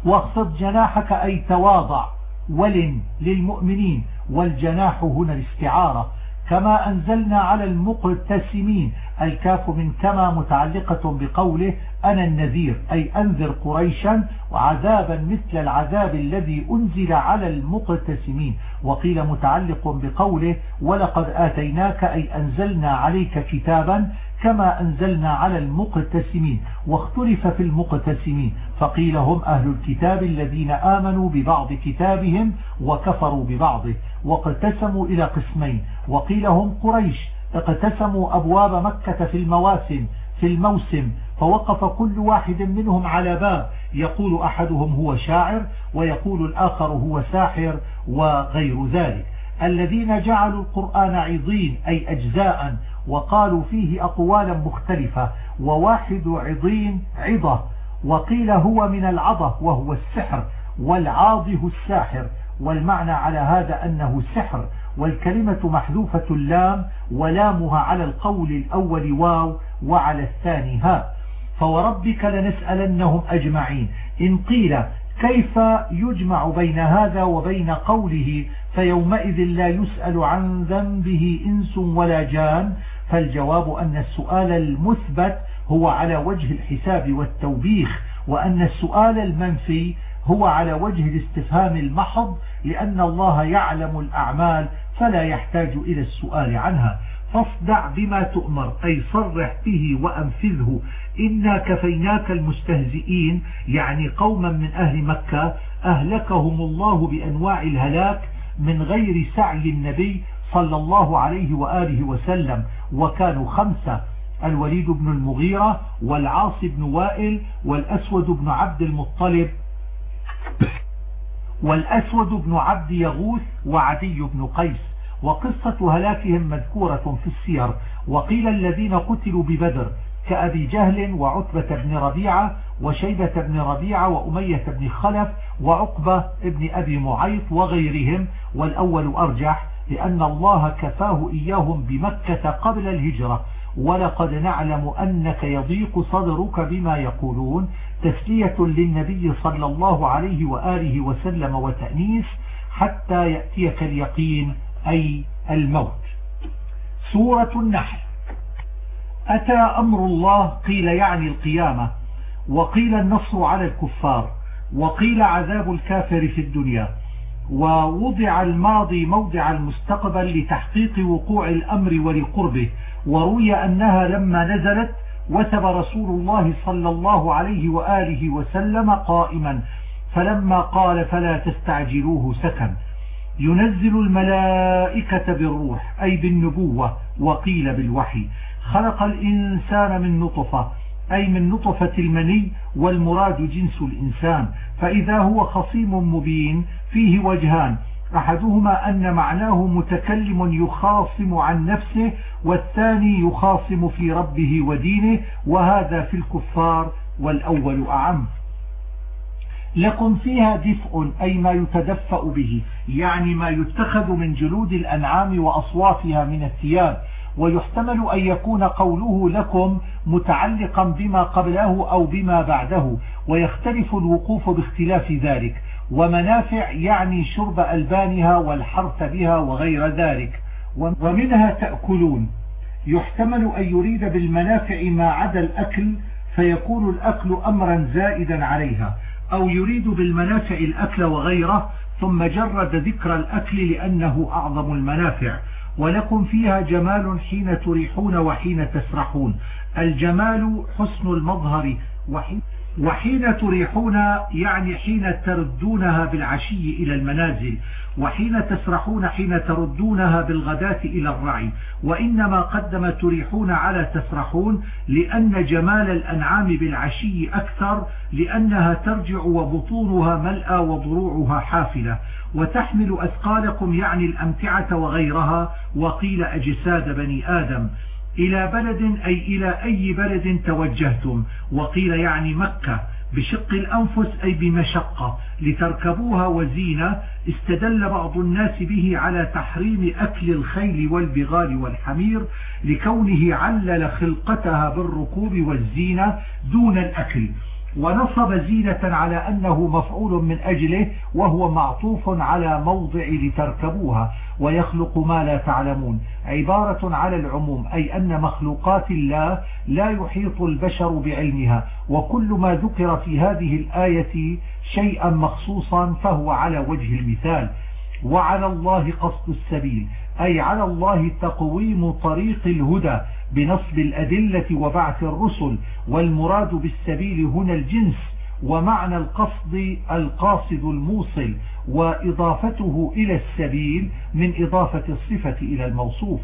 واخفض جناحك أي تواضع. ولن للمؤمنين. والجناح هنا الاستعارة كما أنزلنا على المقتسمين. الكاف من كما متعلقة بقوله أنا النذير أي أنذر قريشا وعذابا مثل العذاب الذي أنزل على المقتسمين. وقيل متعلق بقوله ولقد آتيناك أي أنزلنا عليك كتابا كما أنزلنا على المقتسمين واختلف في المقتسمين فقيل هم أهل الكتاب الذين آمنوا ببعض كتابهم وكفروا ببعضه واقتسموا إلى قسمين وقيل هم قريش اقتسموا أبواب مكة في المواسم في الموسم فوقف كل واحد منهم على باب يقول أحدهم هو شاعر ويقول الآخر هو ساحر وغير ذلك. الذين جعلوا القرآن عضين أي أجزاء وقالوا فيه أقوالا مختلفة وواحد عضين عضة وقيل هو من العضة وهو السحر والعاضه الساحر والمعنى على هذا أنه سحر والكلمة محذوفة اللام ولامها على القول الأول واو وعلى الثاني ها. فوربك لنسألنهم أجمعين. إن قيل كيف يجمع بين هذا وبين قوله فيومئذ لا يسأل عن ذنبه إنس ولا جان فالجواب أن السؤال المثبت هو على وجه الحساب والتوبيخ وأن السؤال المنفي هو على وجه الاستفهام المحض لأن الله يعلم الأعمال فلا يحتاج إلى السؤال عنها. فاصدع بما تؤمر أي صرح به وأنفذه. إنا كفيناك المستهزئين يعني قوما من أهل مكة أهلكهم الله بأنواع الهلاك من غير سعي النبي صلى الله عليه وآله وسلم وكانوا خمسة الوليد بن المغيرة والعاص بن وائل والأسود بن عبد المطلب والأسود بن عبد يغوث وعدي بن قيس. وقصة هلاكهم مذكورة في السير. وقيل الذين قتلوا ببدر كأبي جهل وعتبة بن ربيعة وشيبة بن ربيعة وأمية بن خلف وعقبة بن أبي معيط وغيرهم والأول أرجح. لأن الله كفاه إياهم بمكة قبل الهجرة. ولقد نعلم أنك يضيق صدرك بما يقولون. تسلية للنبي صلى الله عليه وآله وسلم وتأنيس حتى يأتيك اليقين أي الموت. سورة النحل. أتى أمر الله قيل يعني القيامة وقيل النصر على الكفار وقيل عذاب الكافر في الدنيا. ووضع الماضي موضع المستقبل لتحقيق وقوع الأمر ولقربه. وروي أنها لما نزلت وثب رسول الله صلى الله عليه وآله وسلم قائما فلما قال فلا تستعجلوه سكن. ينزل الملائكة بالروح أي بالنبوة وقيل بالوحي. خلق الإنسان من نطفة أي من نطفة المني والمراد جنس الإنسان فإذا هو خصيم مبين فيه وجهان أحدهما أن معناه متكلم يخاصم عن نفسه والثاني يخاصم في ربه ودينه وهذا في الكفار والأول أعم. لكم فيها دفء أي ما يتدفأ به يعني ما يتخذ من جلود الأنعام وأصوافها من الثياب ويحتمل أن يكون قوله لكم متعلقا بما قبله أو بما بعده ويختلف الوقوف باختلاف ذلك. ومنافع يعني شرب ألبانها والحرث بها وغير ذلك. ومنها تأكلون. يحتمل أن يريد بالمنافع ما عدا الأكل فيكون الأكل أمرا زائدا عليها. أو يريد بالمنافع الأكل وغيره ثم جرد ذكر الأكل لأنه أعظم المنافع. ولكم فيها جمال حين تريحون وحين تسرحون. الجمال حسن المظهر وحين وحين تريحون يعني حين تردونها بالعشي إلى المنازل. وحين تسرحون حين تردونها بالغداة إلى الرعي. وإنما قدم تريحون على تسرحون لأن جمال الأنعام بالعشي أكثر لأنها ترجع وبطونها ملأى وضروعها حافلة. وتحمل أثقالكم يعني الأمتعة وغيرها. وقيل أجساد بني آدم. إلى بلد أي إلى أي بلد توجهتم؟ وقيل يعني مكة. بشق الأنفس أي بمشقة لتركبوها وزينة استدل بعض الناس به على تحريم أكل الخيل والبغال والحمير لكونه علل خلقتها بالركوب والزينة دون الأكل. ونصب زينة على أنه مفعول من أجله وهو معطوف على موضع لتركبوها ويخلق ما لا تعلمون. عبارة على العموم أي أن مخلوقات الله لا يحيط البشر بعلمها وكل ما ذكر في هذه الآية شيئا مخصوصا فهو على وجه المثال. وعلى الله قصد السبيل أي على الله تقويم طريق الهدى بنصب الأدلة وبعث الرسل والمراد بالسبيل هنا الجنس ومعنى القصد القاصد الموصل وإضافته إلى السبيل من إضافة الصفة إلى الموصوف.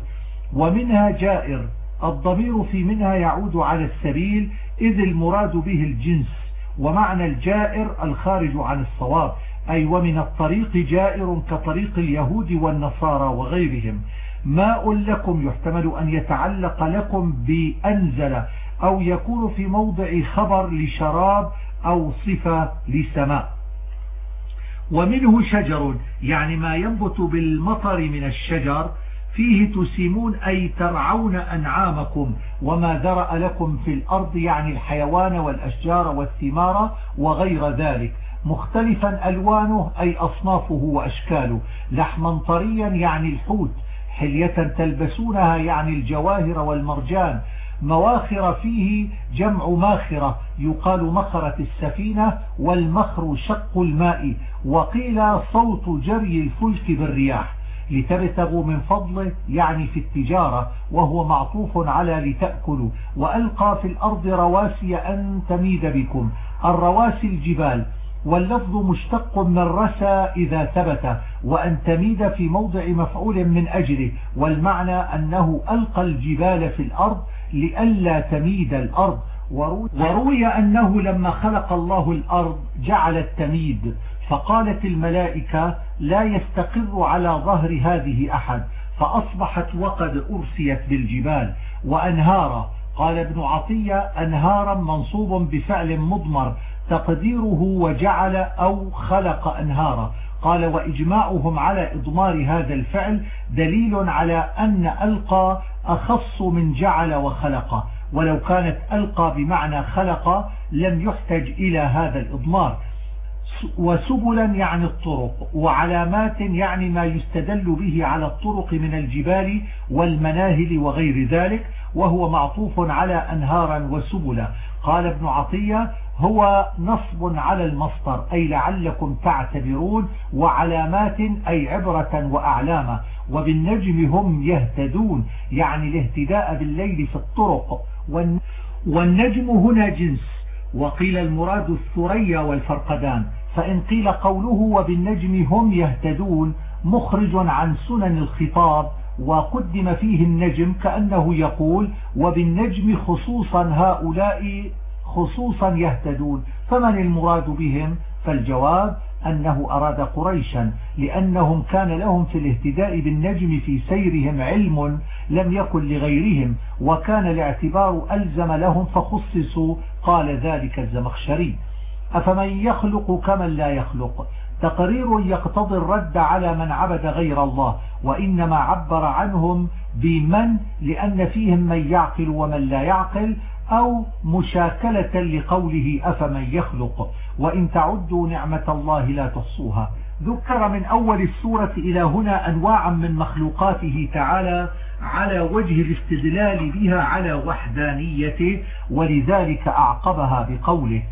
ومنها جائر الضمير في منها يعود على السبيل إذ المراد به الجنس ومعنى الجائر الخارج عن الصواب أي ومن الطريق جائر كطريق اليهود والنصارى وغيرهم. ماء لكم يحتمل أن يتعلق لكم بأنزل أو يكون في موضع خبر لشراب أو صفة لسماء. ومنه شجر يعني ما ينبت بالمطر من الشجر فيه تسيمون أي ترعون أنعامكم وما ذرأ لكم في الأرض يعني الحيوان والأشجار والثمار وغير ذلك. مختلفا ألوانه أي أصنافه وأشكاله. لحما طريا يعني الحوت. حلية تلبسونها يعني الجواهر والمرجان. مواخر فيه جمع ماخرة يقال مخرة السفينة والمخر شق الماء وقيل صوت جري الفلك بالرياح. لتبتغوا من فضله يعني في التجارة وهو معطوف على لتأكلوا. وألقى في الأرض رواسي أن تميد بكم. الرواسي الجبال واللفظ مشتق من رسى إذا ثبت وأن تميد في موضع مفعول من أجله والمعنى أنه ألقى الجبال في الأرض لئلا تميد الأرض. وروي أنه لما خلق الله الأرض جعل التميد فقالت الملائكة لا يستقر على ظهر هذه أحد فأصبحت وقد أرسيت بالجبال وأنهارا قال ابن عطية أنهارا منصوب بفعل مضمر تقديره وجعل أو خلق أنهارا. قال وإجماعهم على إضمار هذا الفعل دليل على أن ألقى أخص من جعل وخلق. ولو كانت ألقى بمعنى خلق لم يحتج إلى هذا الإضمار. وسبلا يعني الطرق وعلامات يعني ما يستدل به على الطرق من الجبال والمناهل وغير ذلك وهو معطوف على أنهارا وسبلا. قال ابن عطية هو نصب على المصدر أي لعلكم تعتبرون وعلامات أي عبرة وأعلاما وبالنجم هم يهتدون يعني الاهتداء بالليل في الطرق. والنجم هنا جنس. وقيل المراد الثريا والفرقدان. فإن قيل قوله وبالنجم هم يهتدون مخرج عن سنن الخطاب. وقدم فيه النجم كأنه يقول وبالنجم خصوصا هؤلاء خصوصا يهتدون فمن المراد بهم؟ فالجواب أنه أراد قريشا لأنهم كان لهم في الاهتداء بالنجم في سيرهم علم لم يكن لغيرهم وكان الاعتبار ألزم لهم فخصصوا قال ذلك الزمخشري. أفمن يخلق كمن لا يخلق؟ تقرير يقتضي الرد على من عبد غير الله وإنما عبر عنهم بمن؟ لأن فيهم من يعقل ومن لا يعقل أو مشاكلة لقوله أفمن يخلق وإن تعدوا نعمة الله لا تحصوها. ذكر من أول السورة إلى هنا أنواعا من مخلوقاته تعالى على وجه الاستدلال بها على وحدانيته ولذلك أعقبها بقوله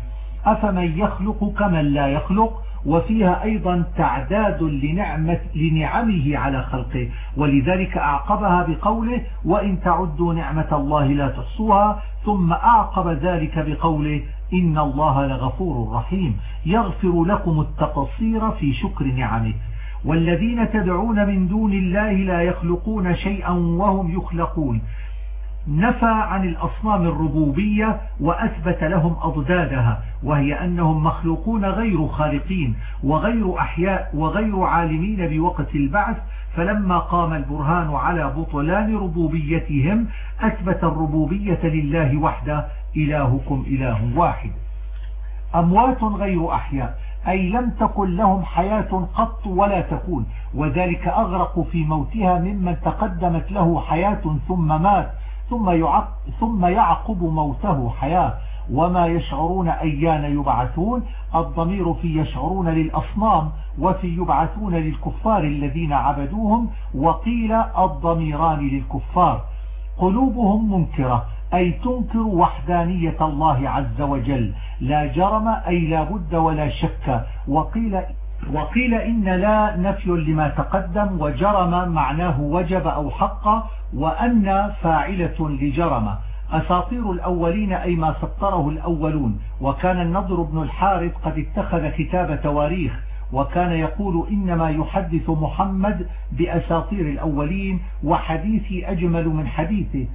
أفمن يخلق كمن لا يخلق؟ وفيها أيضا تعداد لنعمة لنعمه على خلقه. ولذلك أعقبها بقوله وإن تعدوا نعمة الله لا تحصوها. ثم أعقب ذلك بقوله إن الله لغفور رحيم يغفر لكم التقصير في شكر نعمه. والذين تدعون من دون الله لا يخلقون شيئا وهم يخلقون. نفى عن الأصنام الربوبية وأثبت لهم أضدادها وهي أنهم مخلوقون غير خالقين وغير أحياء وغير عالمين بوقت البعث فلما قام البرهان على بطلان ربوبيتهم أثبت الربوبية لله وحده إلهكم إله واحد. أموات غير أحياء أي لم تكن لهم حياة قط ولا تكون وذلك أغرق في موتها ممن تقدمت له حياة ثم مات ثم ثم يعقب موته حياة. وما يشعرون أيان يبعثون. الضمير في يشعرون للأصنام وفي يبعثون للكفار الذين عبدوهم. وقيل الضميران للكفار. قلوبهم منكرة أي تنكر وحدانية الله عز وجل. لا جرم أي لا بد ولا شك. وقيل وقيل إن لا نفي لما تقدم وجرم معناه وجب أو حق وأن فاعلة لجرم. أساطير الأولين أي ما سطره الأولون. وكان النضر بن الحارث قد اتخذ كتاب تواريخ. وكان يقول إنما يحدث محمد بأساطير الأولين وحديثي أجمل من حديثه.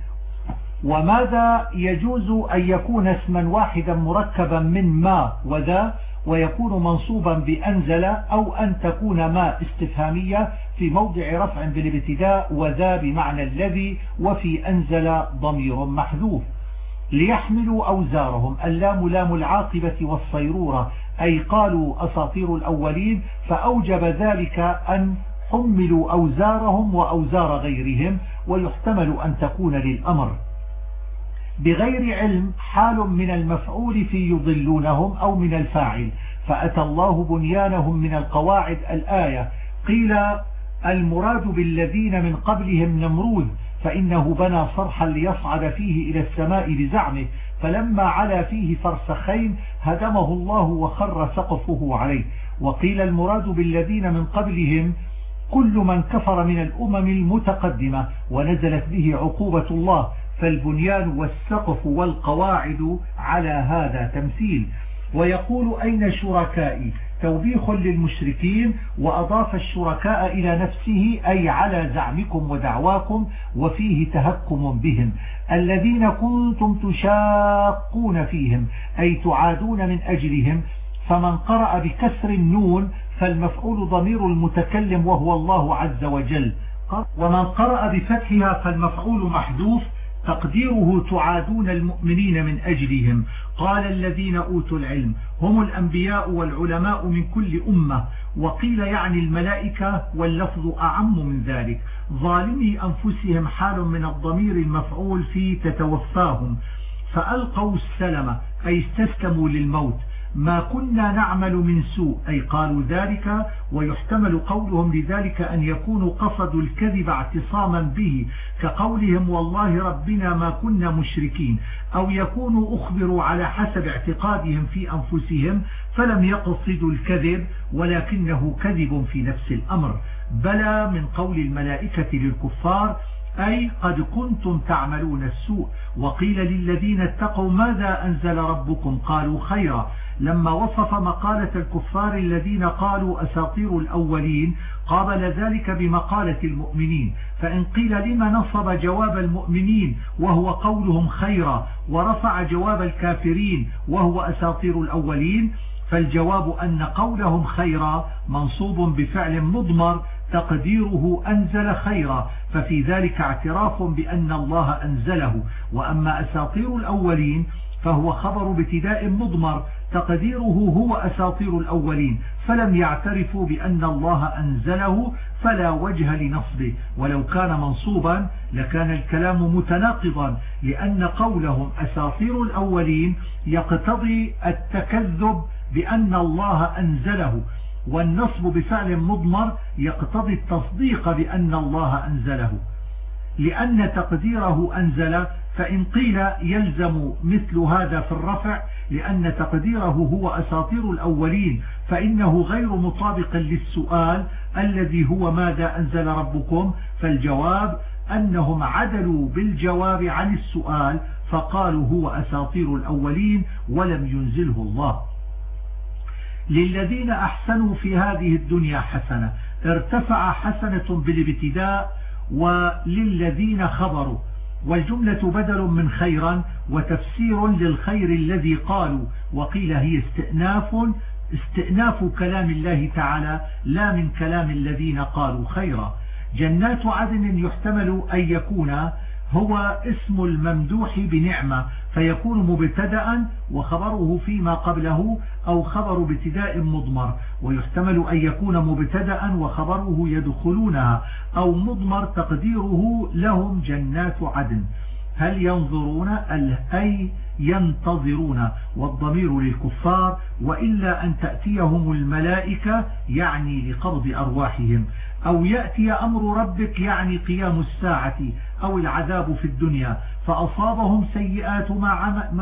وماذا يجوز أن يكون اسما واحدا مركبا من ما وذا؟ ويكون منصوبا بأنزل أو أن تكون ما استفهامية في موضع رفع بالابتداء وذا بمعنى الذي وفي أنزل ضمير محذوف. ليحملوا أوزارهم اللام لام العاقبة والصيرورة أي قالوا أساطير الأولين فأوجب ذلك أن حملوا أوزارهم وأوزار غيرهم ويحتمل أن تكون للأمر. بغير علم حال من المفعول في يضلونهم أو من الفاعل. فأتى الله بنيانهم من القواعد الآية. قيل المراد بالذين من قبلهم نمرود فإنه بنى صرحا ليصعد فيه إلى السماء بزعمه فلما علا فيه فرسخين هدمه الله وخر سقفه عليه. وقيل المراد بالذين من قبلهم كل من كفر من الأمم المتقدمة ونزلت به عقوبة الله فالبنيان والسقف والقواعد على هذا تمثيل. ويقول أين شركائي توبيخ للمشركين وأضاف الشركاء إلى نفسه أي على زعمكم ودعواكم وفيه تهكم بهم. الذين كنتم تشاقون فيهم أي تعادون من أجلهم فمن قرأ بكسر النون فالمفعول ضمير المتكلم وهو الله عز وجل. ومن قرأ بفتحها فالمفعول محذوف تقديره تعادون المؤمنين من أجلهم. قال الذين أوتوا العلم هم الأنبياء والعلماء من كل أمة. وقيل يعني الملائكة واللفظ أعم من ذلك. ظالمي أنفسهم حال من الضمير المفعول في تتوفاهم. فألقوا السلم أي استسلموا للموت. ما كنا نعمل من سوء أي قالوا ذلك ويحتمل قولهم لذلك أن يكونوا قصدوا الكذب اعتصاما به كقولهم والله ربنا ما كنا مشركين أو يكونوا أخبروا على حسب اعتقادهم في أنفسهم فلم يقصدوا الكذب ولكنه كذب في نفس الأمر. بلى من قول الملائكة للكفار أي قد كنتم تعملون السوء وقيل للذين اتقوا ماذا أنزل ربكم؟ قالوا خيرا. لما وصف مقالة الكفار الذين قالوا أساطير الأولين قابل ذلك بمقالة المؤمنين. فإن قيل لما نصب جواب المؤمنين وهو قولهم خيرا ورفع جواب الكافرين وهو أساطير الأولين فالجواب أن قولهم خيرا منصوب بفعل مضمر تقديره أنزل خيرا. ففي ذلك اعتراف بأن الله أنزله. وأما أساطير الأولين فهو خبر ابتداء مضمر تقديره هو أساطير الأولين فلم يعترفوا بأن الله أنزله فلا وجه لنصبه. ولو كان منصوبا لكان الكلام متناقضا لأن قولهم أساطير الأولين يقتضي التكذب بأن الله أنزله. والنصب بفعل مضمر يقتضي التصديق بأن الله أنزله. لأن تقديره أنزل فإن قيل يلزم مثل هذا في الرفع لأن تقديره هو أساطير الأولين فإنه غير مطابق للسؤال الذي هو ماذا أنزل ربكم فالجواب أنهم عدلوا بالجواب عن السؤال فقالوا هو أساطير الأولين ولم ينزله الله. للذين أحسنوا في هذه الدنيا حسنة ارتفع حسنة بالابتداء وللذين خبروا والجملة بدل من خيرا وتفسير للخير الذي قالوا وقيل هي استئناف استئناف كلام الله تعالى لا من كلام الذين قالوا خيرا. جنات عدن يحتمل أن يكون هو اسم الممدوح بنعمة فيكون مبتدا وخبره فيما قبله أو خبر ابتداء مضمر. ويحتمل أن يكون مبتدأ وخبره يدخلونها أو مضمر تقديره لهم جنات عدن. هل ينظرون أي ينتظرون؟ والضمير للكفار وإلا أن تأتيهم الملائكة يعني لقبض أرواحهم. أو يأتي أمر ربك يعني قيام الساعة أو العذاب في الدنيا. فأصابهم سيئات ما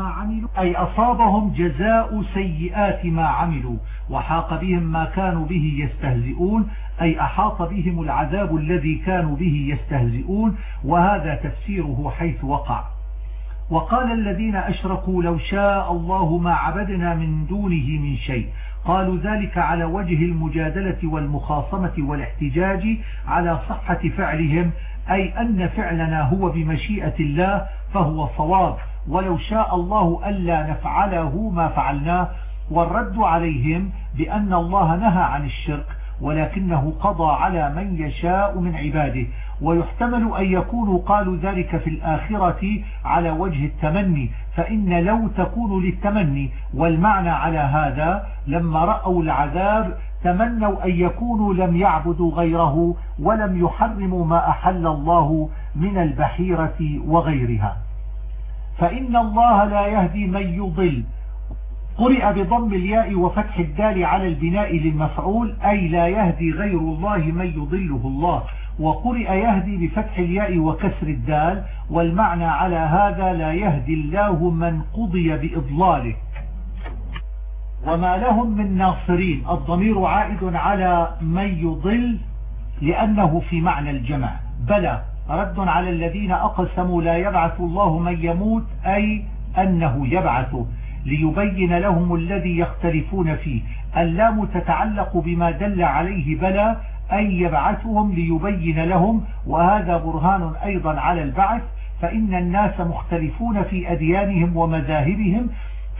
عملوا. أي أصابهم جزاء سيئات ما عملوا. وحاق بهم ما كانوا به يستهزئون. أي أحاط بهم العذاب الذي كانوا به يستهزئون. وهذا تفسيره حيث وقع. وقال الذين أشركوا لو شاء الله ما عبدنا من دونه من شيء. قالوا ذلك على وجه المجادلة والمخاصمة والاحتجاج على صحة فعلهم. أي أن فعلنا هو بمشيئة الله فهو صواب. ولو شاء الله ألا نفعله ما فعلناه. والرد عليهم بأن الله نهى عن الشرك ولكنه قضى على من يشاء من عباده. ويحتمل أن يكونوا قالوا ذلك في الآخرة على وجه التمني. فإن لو تكون للتمني. والمعنى على هذا لما رأوا العذاب تمنوا أن يكونوا لم يعبدوا غيره ولم يحرموا ما أحل الله من البحيرة وغيرها. فإن الله لا يهدي من يضل. قرئ بضم الياء وفتح الدال على البناء للمفعول أي لا يهدي غير الله من يضله الله. وقرئ يهدي بفتح الياء وكسر الدال والمعنى على هذا لا يهدي الله من قضي بإضلاله. وما لهم من ناصرين. الضمير عائد على من يضل لأنه في معنى الجمع بلى. رد على الذين أقسموا لا يبعث الله من يموت أي أنه يبعث ليبين لهم الذي يختلفون فيه. اللام تتعلق بما دل عليه بلى أن يبعثهم ليبين لهم وهذا برهان أيضا على البعث. فإن الناس مختلفون في أديانهم ومذاهبهم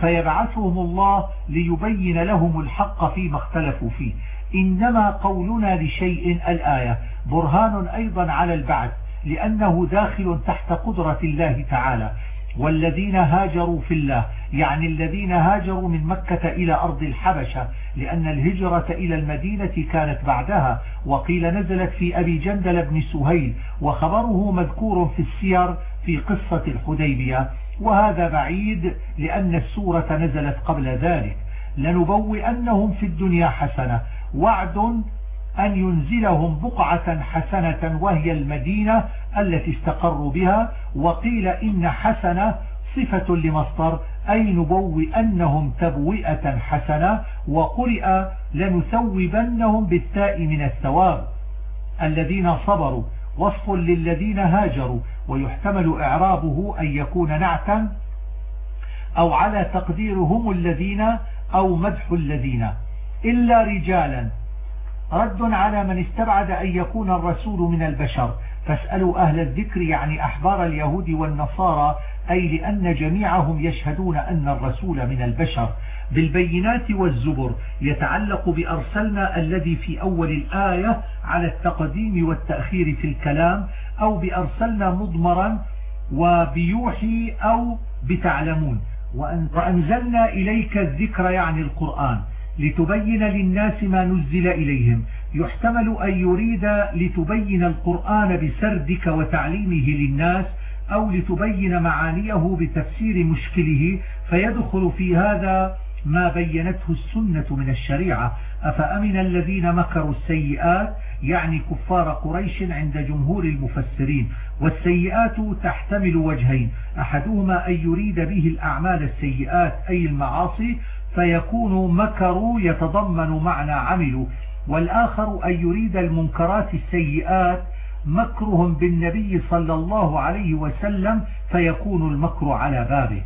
فيبعثهم الله ليبين لهم الحق فيما اختلفوا فيه. إنما قولنا لشيء الآية. برهان أيضا على البعث. لأنه داخل تحت قدرة الله تعالى. والذين هاجروا في الله يعني الذين هاجروا من مكة إلى أرض الحبشة لأن الهجرة إلى المدينة كانت بعدها. وقيل نزلت في أبي جندل بن سهيل وخبره مذكور في السير في قصة الحديبية. وهذا بعيد لأن السورة نزلت قبل ذلك. لنبوئنهم في الدنيا حسنة. وعد أن ينزلهم بقعة حسنة وهي المدينة التي استقروا بها وقيل إن حسنة صفة لمصدر أي نبوئنهم تبوئة حسنة وقرئ لنثوبنهم بالتاء من الثواب. الذين صبروا وصف للذين هاجروا ويحتمل إعرابه أن يكون نعتا أو على تقدير هم الذين أو مدح الذين. إلا رجالا رد على من استبعد أن يكون الرسول من البشر. فاسألوا أهل الذكر يعني أحبار اليهود والنصارى أي لأن جميعهم يشهدون أن الرسول من البشر. بالبينات والزبر يتعلق بأرسلنا الذي في أول الآية على التقديم والتأخير في الكلام أو بأرسلنا مضمرا وبيوحي أو بتعلمون. وأنزلنا إليك الذكر يعني القرآن. لتبين للناس ما نزل إليهم. يحتمل أن يريد لتبين القرآن بسردك وتعليمه للناس أو لتبين معانيه بتفسير مشكله. فيدخل في هذا ما بينته السنة من الشريعة. أفأمن الذين مكروا السيئات؟ يعني كفار قريش عند جمهور المفسرين. والسيئات تحتمل وجهين. أحدهما أن يريد به الأعمال السيئات أي المعاصي فيكون مكروا يتضمن معنى عملوا والآخر أن يريد المنكرات السيئات مكرهم بالنبي صلى الله عليه وسلم فيكون المكر على بابه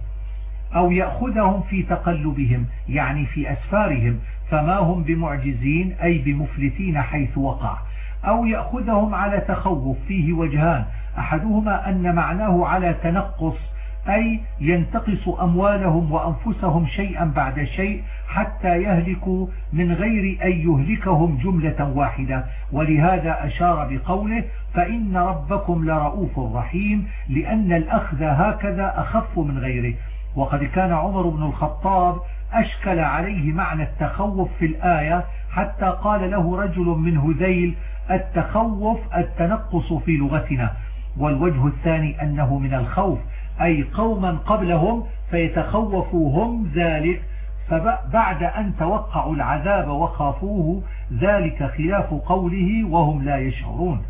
أو يأخذهم في تقلبهم يعني في أسفارهم فما هم بمعجزين أي بمفلتين حيث وقع أو يأخذهم على تخوف فيه وجهان أحدهما أن معناه على تنقص أي ينتقص أموالهم وأنفسهم شيئا بعد شيء حتى يهلكوا من غير أن يهلكهم جملة واحدة. ولهذا أشار بقوله فإن ربكم لرؤوف رحيم لأن الأخذ هكذا أخف من غيره. وقد كان عمر بن الخطاب أشكل عليه معنى التخوف في الآية حتى قال له رجل من هذيل التخوف التنقص في لغتنا. والوجه الثاني أنه من الخوف أي قوما قبلهم فيتخوفوا هم ذلك فبعد أن توقعوا العذاب وخافوه ذلك خلاف قوله وهم لا يشعرون.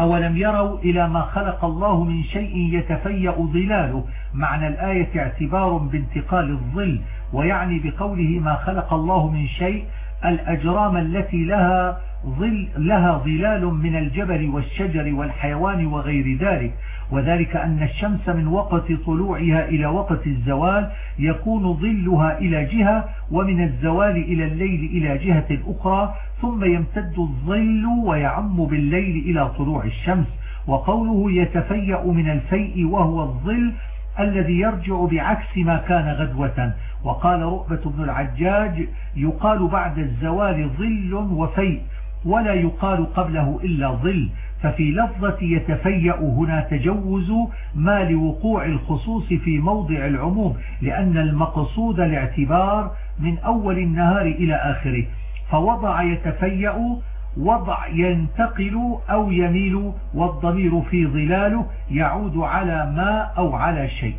أولم يروا إلى ما خلق الله من شيء يتفيأ ظلاله؟ معنى الآية اعتبار بانتقال الظل ويعني بقوله ما خلق الله من شيء الأجرام التي لها ظل لها ظلال من الجبل والشجر والحيوان وغير ذلك. وذلك أن الشمس من وقت طلوعها إلى وقت الزوال يكون ظلها إلى جهة ومن الزوال إلى الليل إلى جهة أخرى ثم يمتد الظل ويعم بالليل إلى طلوع الشمس. وقوله يتفيأ من الفيء وهو الظل الذي يرجع بعكس ما كان غدوة. وقال رؤبة بن العجاج يقال بعد الزوال ظل وفيء. ولا يقال قبله إلا ظل ففي لفظة يتفيأ هنا تجوز ما لوقوع الخصوص في موضع العموم لأن المقصود الاعتبار من أول النهار إلى آخره فوضع يتفيأ وضع ينتقل أو يميل والضمير في ظلاله يعود على ما أو على شيء.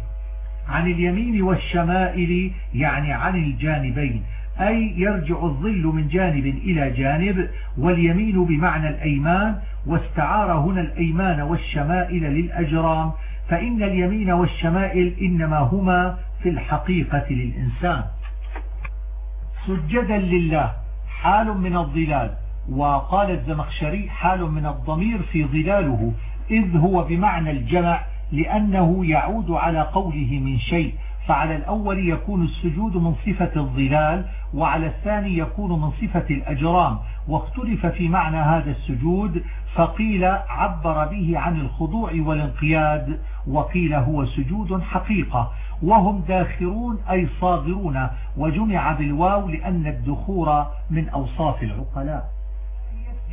عن اليمين والشمائل يعني عن الجانبين أي يرجع الظل من جانب إلى جانب واليمين بمعنى الأيمان واستعار هنا الأيمان والشمائل للأجرام فإن اليمين والشمائل إنما هما في الحقيقة للإنسان. سجدا لله حال من الظلال. وقال الزمخشري حال من الضمير في ظلاله إذ هو بمعنى الجمع لأنه يعود على قوله من شيء. فعلى الأول يكون السجود من صفة الظلال وعلى الثاني يكون من صفة الأجرام. واختلف في معنى هذا السجود فقيل عبر به عن الخضوع والانقياد وقيل هو سجود حقيقة. وهم داخرون أي صاغرون وجمع بالواو لأن الدخور من أوصاف العقلاء.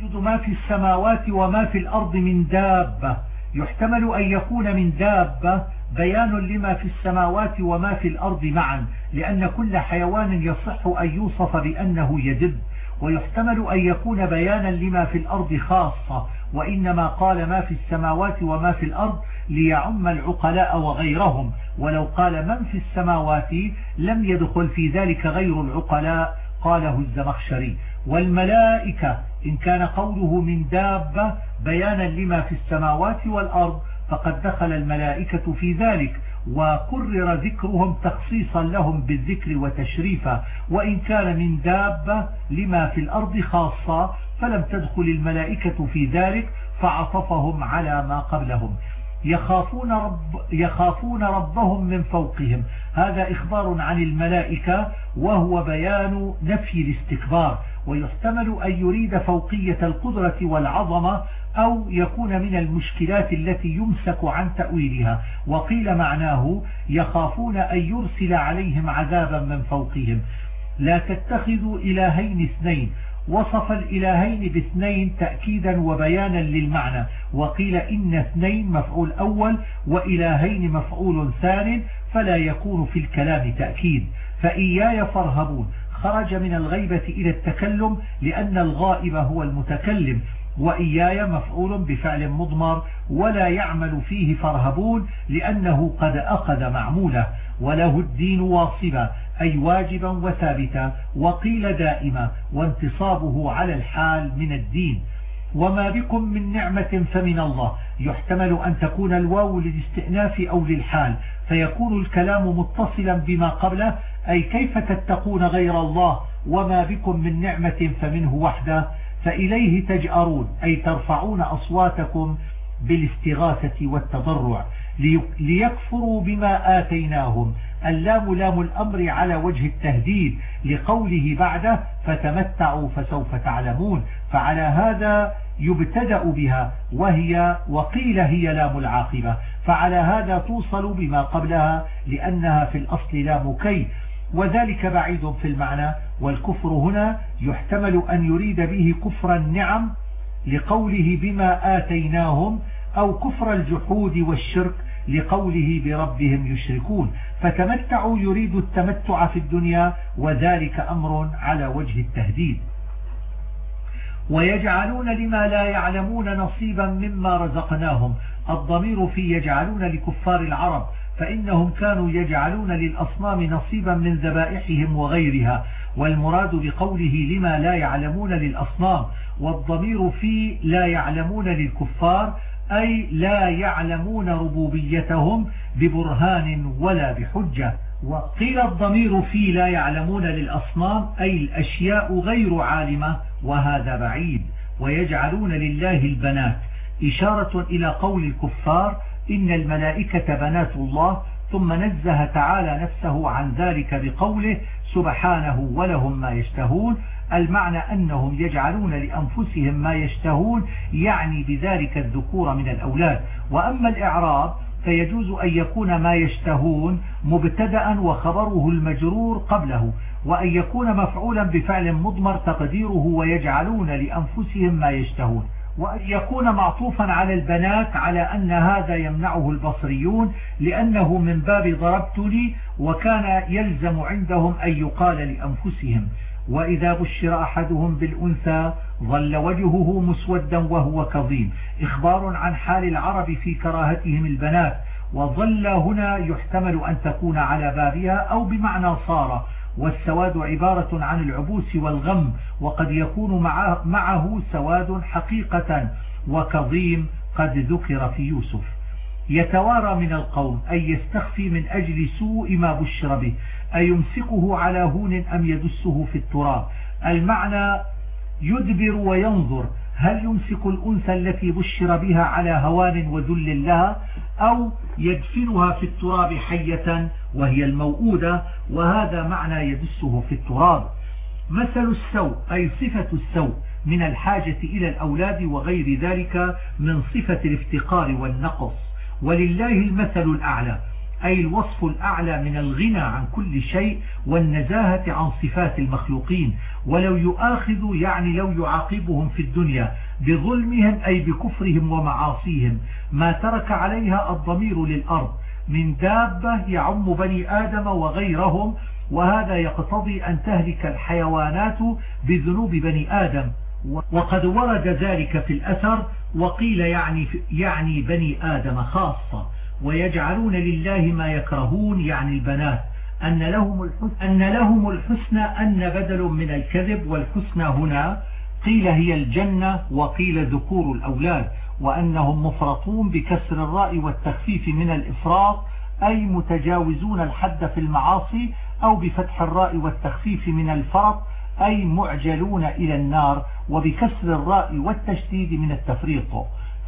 يوجد ما في السماوات وما في الأرض من دابة. يحتمل أن يكون من دابة بيان لما في السماوات وما في الأرض معا لأن كل حيوان يصح أن يوصف بأنه يدب ويحتمل أن يكون بيانا لما في الأرض خاصة وإنما قال ما في السماوات وما في الأرض ليعم العقلاء وغيرهم. ولو قال من في السماوات لم يدخل في ذلك غير العقلاء قاله الزمخشري. والملائكة إن كان قوله من دابة بيانا لما في السماوات والأرض فقد دخل الملائكة في ذلك وقرر ذكرهم تخصيصا لهم بالذكر وتشريفا وإن كان من دابة لما في الأرض خاصة فلم تدخل الملائكة في ذلك فعطفهم على ما قبلهم. يخافون, رب يخافون ربهم من فوقهم. هذا إخبار عن الملائكة وهو بيان نفي الاستكبار. ويحتمل أن يريد فوقية القدرة والعظمة أو يكون من المشكلات التي يمسك عن تأويلها. وقيل معناه يخافون أن يرسل عليهم عذابا من فوقهم. لا تتخذوا إلهين اثنين. وصف الإلهين باثنين تأكيدا وبيانا للمعنى. وقيل إن اثنين مفعول أول وإلهين مفعول ثان فلا يكون في الكلام تأكيد. فإياي فارهبون. خرج من الغيبة إلى التكلم لأن الغائب هو المتكلم. وإياي مفعول بفعل مضمر ولا يعمل فيه فارهبون لأنه قد أخذ معموله وله الدين واصبا أي واجبا وثابتا وقيل دائما وانتصابه على الحال من الدين. وما بكم من نعمة فمن الله. يحتمل أن تكون الواو للاستئناف أو للحال. فيكون الكلام متصلا بما قبله أي كيف تتقون غير الله؟ وما بكم من نعمة فمنه وحده. فإليه تجأرون أي ترفعون أصواتكم بالاستغاثة والتضرع ليكفروا بما آتيناهم. اللام لام الأمر على وجه التهديد لقوله بعده فتمتعوا فسوف تعلمون فعلى هذا يبتدأ بها وهي وقيل هي لام العاقبة. فعلى هذا توصل بما قبلها لأنها في الأصل لام كي. وذلك بعيد في المعنى والكفر هنا يحتمل أن يريد به كفر النعم لقوله بما آتيناهم أو كفر الجحود والشرك لقوله بربهم يشركون. فتمتعوا يريد التمتع في الدنيا وذلك أمر على وجه التهديد. ويجعلون لما لا يعلمون نصيبا مما رزقناهم. الضمير في يجعلون لكفار العرب فإنهم كانوا يجعلون للأصنام نصيبا من ذبائحهم وغيرها والمراد بقوله لما لا يعلمون للأصنام والضمير في لا يعلمون للكفار أي لا يعلمون ربوبيتهم ببرهان ولا بحجة. وقيل الضمير في لا يعلمون للأصنام أي الأشياء غير عالمة وهذا بعيد. ويجعلون لله البنات إشارة إلى قول الكفار إن الملائكة بنات الله ثم نزه تعالى نفسه عن ذلك بقوله سبحانه ولهم ما يشتهون. المعنى أنهم يجعلون لأنفسهم ما يشتهون يعني بذلك الذكور من الأولاد. وأما الإعراب فيجوز أن يكون ما يشتهون مبتدأ وخبره المجرور قبله وأن يكون مفعولا بفعل مضمر تقديره ويجعلون لأنفسهم ما يشتهون. وأن يكون معطوفا على البنات على أن هذا يمنعه البصريون لأنه من باب ضربت لي وكان يلزم عندهم أن يقال لأنفسهم. وإذا بشر أحدهم بالأنثى ظل وجهه مسودا وهو كظيم. إخبار عن حال العرب في كراهتهم البنات وظل هنا يحتمل أن تكون على بابها أو بمعنى صار. والسواد عبارة عن العبوس والغم وقد يكون معه سواد حقيقة وكظيم قد ذكر في يوسف. يتوارى من القوم أي يستخفي من أجل سوء ما بشر به. أيمسكه على هون أم يدسه في التراب؟ المعنى يدبر وينظر. هل يمسك الأنثى التي بشر بها على هوان وذل لها أو يدفنها في التراب حية وهي الموؤودة؟ وهذا معنى يدسه في التراب. مثل السوء أي صفة السوء من الحاجة إلى الأولاد وغير ذلك من صفة الافتقار والنقص. ولله المثل الأعلى. أي الوصف الأعلى من الغنى عن كل شيء والنزاهة عن صفات المخلوقين ولو يؤاخذ يعني لو يعاقبهم في الدنيا بظلمهم أي بكفرهم ومعاصيهم. ما ترك عليها الضمير للأرض من دابة يعم بني آدم وغيرهم وهذا يقتضي أن تهلك الحيوانات بذنوب بني آدم. وقد ورد ذلك في الأثر وقيل يعني, يعني بني آدم خاصة. ويجعلون لله ما يكرهون يعني البنات أن لهم الحسنى, أن لهم الحسنى أن بدل من الكذب والحسنى هنا قيل هي الجنة وقيل ذكور الأولاد وأنهم مفرطون بكسر الراء والتخفيف من الإفراط أي متجاوزون الحد في المعاصي أو بفتح الراء والتخفيف من الفرط أي معجلون إلى النار وبكسر الراء والتشديد من التفريط.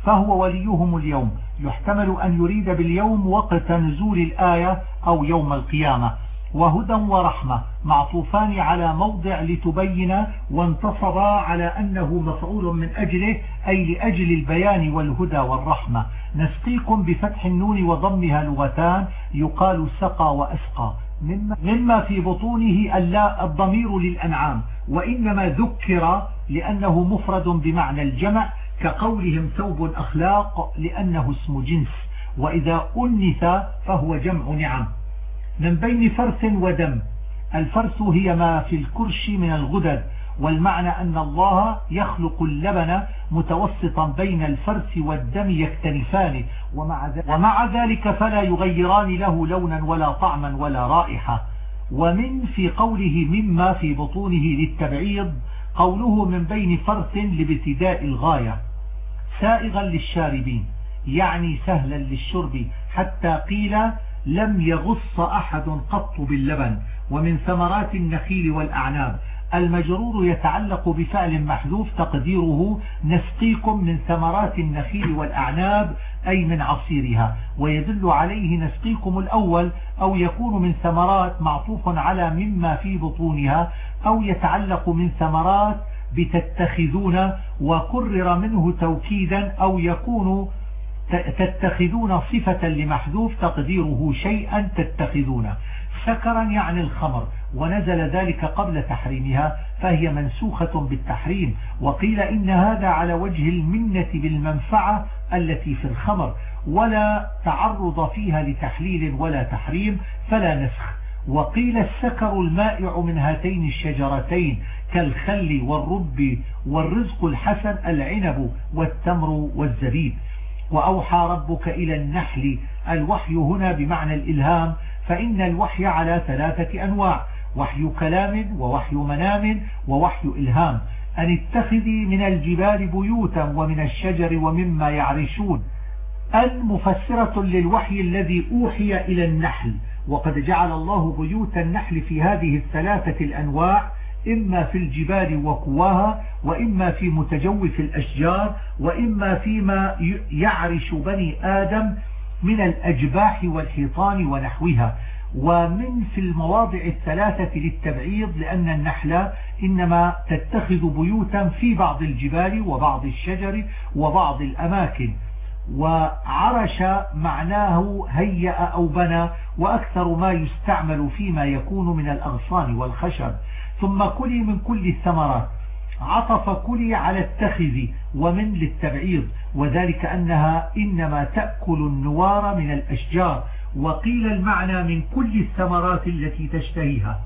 فهو وليهم اليوم يحتمل أن يريد باليوم وقت نزول الآية أو يوم القيامة. وهدى ورحمة معطوفان على موضع لتبين وانتصبا على أنه مفعول من أجله أي لأجل البيان والهدى والرحمة. نسقيكم بفتح النون وضمها لغتان يقال سقى وأسقى. مما في بطونه اللا الضمير للأنعام. وإنما ذكر لأنه مفرد بمعنى الجمع كقولهم ثوب أخلاق لأنه اسم جنس وإذا أنث فهو جمع نعم. من بين فرث ودم الفرث هي ما في الكرش من الغدد والمعنى أن الله يخلق اللبن متوسطا بين الفرث والدم يختلفان ومع ذلك فلا يغيران له لونا ولا طعما ولا رائحة. ومن في قوله مما في بطونه للتبعيض قوله من بين فرث لابتداء الغاية. سائغا للشاربين يعني سهلا للشرب حتى قيل لم يغص أحد قط باللبن ومن ثمرات النخيل والأعناب. المجرور يتعلق بفعل محذوف تقديره نسقيكم من ثمرات النخيل والأعناب أي من عصيرها ويدل عليه نسقيكم الأول أو يكون من ثمرات معطوف على مما في بطونها أو يتعلق من ثمرات بتتخذون وكرر منه توكيدا أو يكون تتخذون صفة لمحذوف تقديره شيئا تتخذون. سكرا يعني الخمر ونزل ذلك قبل تحريمها فهي منسوخة بالتحريم. وقيل إن هذا على وجه المنة بالمنفعة التي في الخمر ولا تعرض فيها لتحليل ولا تحريم فلا نسخ. وقيل السكر المائع من هاتين الشجرتين كالخل والرب والرزق الحسن العنب والتمر والزبيب. وأوحى ربك إلى النحل. الوحي هنا بمعنى الإلهام فإن الوحي على ثلاثة أنواع وحي كلام ووحي منام ووحي إلهام. أن اتخذي من الجبال بيوتا ومن الشجر ومما يعرشون. المفسرة للوحي الذي أوحي إلى النحل. وقد جعل الله بيوت النحل في هذه الثلاثة الأنواع إما في الجبال وقواها وإما في متجوف الأشجار وإما فيما يعرش بني آدم من الأجباح والحيطان ونحوها. ومن في المواضع الثلاثة للتبعيض لأن النحلة إنما تتخذ بيوتا في بعض الجبال وبعض الشجر وبعض الأماكن. وعرش معناه هيأ أو بنى وأكثر ما يستعمل فيما يكون من الأغصان والخشب. ثم كلي من كل الثمرات. عطف كلي على التخذ ومن للتبعيض وذلك أنها إنما تأكل النوار من الأشجار وقيل المعنى من كل الثمرات التي تشتهيها.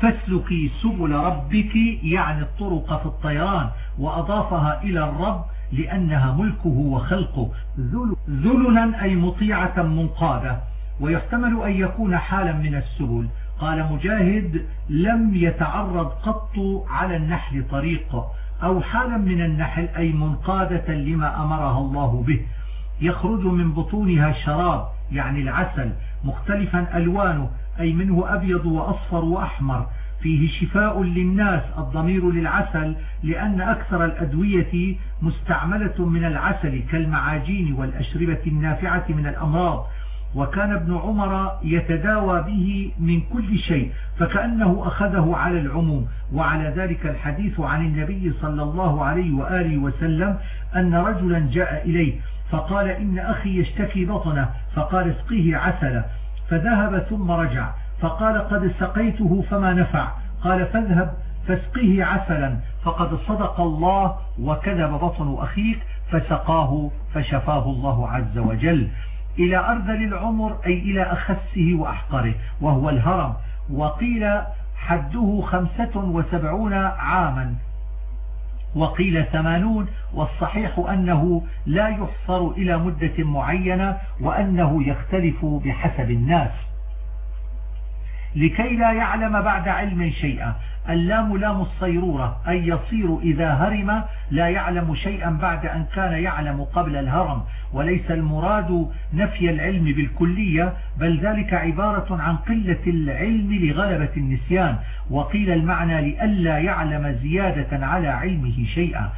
فاسلكي سبل ربك يعني الطرق في الطيران وأضافها إلى الرب لأنها ملكه وخلقه. ذللا أي مطيعة منقادة. ويحتمل أن يكون حالا من السبل. قال مجاهد لم يتعرض قط على النحل طريق أو حالا من النحل أي منقادة لما أمرها الله به. يخرج من بطونها شراب يعني العسل مختلفا ألوانه أي منه أبيض وأصفر وأحمر. فيه شفاء للناس الضمير للعسل لأن أكثر الأدوية مستعملة من العسل كالمعاجين والأشربة النافعة من الأمراض. وكان ابن عمر يتداوى به من كل شيء فكأنه أخذه على العموم. وعلى ذلك الحديث عن النبي صلى الله عليه وآله وسلم أن رجلا جاء إليه فقال إن أخي يشتكي بطنه فقال اسقيه عسلا فذهب ثم رجع فقال قد سقيته فما نفع. قال فاذهب فاسقه عسلا فقد صدق الله وكذب بطن أخيك فسقاه فشفاه الله عز وجل. إلى أرذل العمر أي إلى أخسه وأحقره وهو الهرم. وقيل حده خمسة وسبعون عاما. وقيل ثمانون. والصحيح أنه لا يحصر إلى مدة معينة وأنه يختلف بحسب الناس. لكي لا يعلم بعد علم شيئا. اللام لام الصيرورة أي يصير إذا هرم لا يعلم شيئا بعد أن كان يعلم قبل الهرم. وليس المراد نفي العلم بالكلية بل ذلك عبارة عن قلة العلم لغلبة النسيان. وقيل المعنى لئلا يعلم زيادة على علمه شيئا.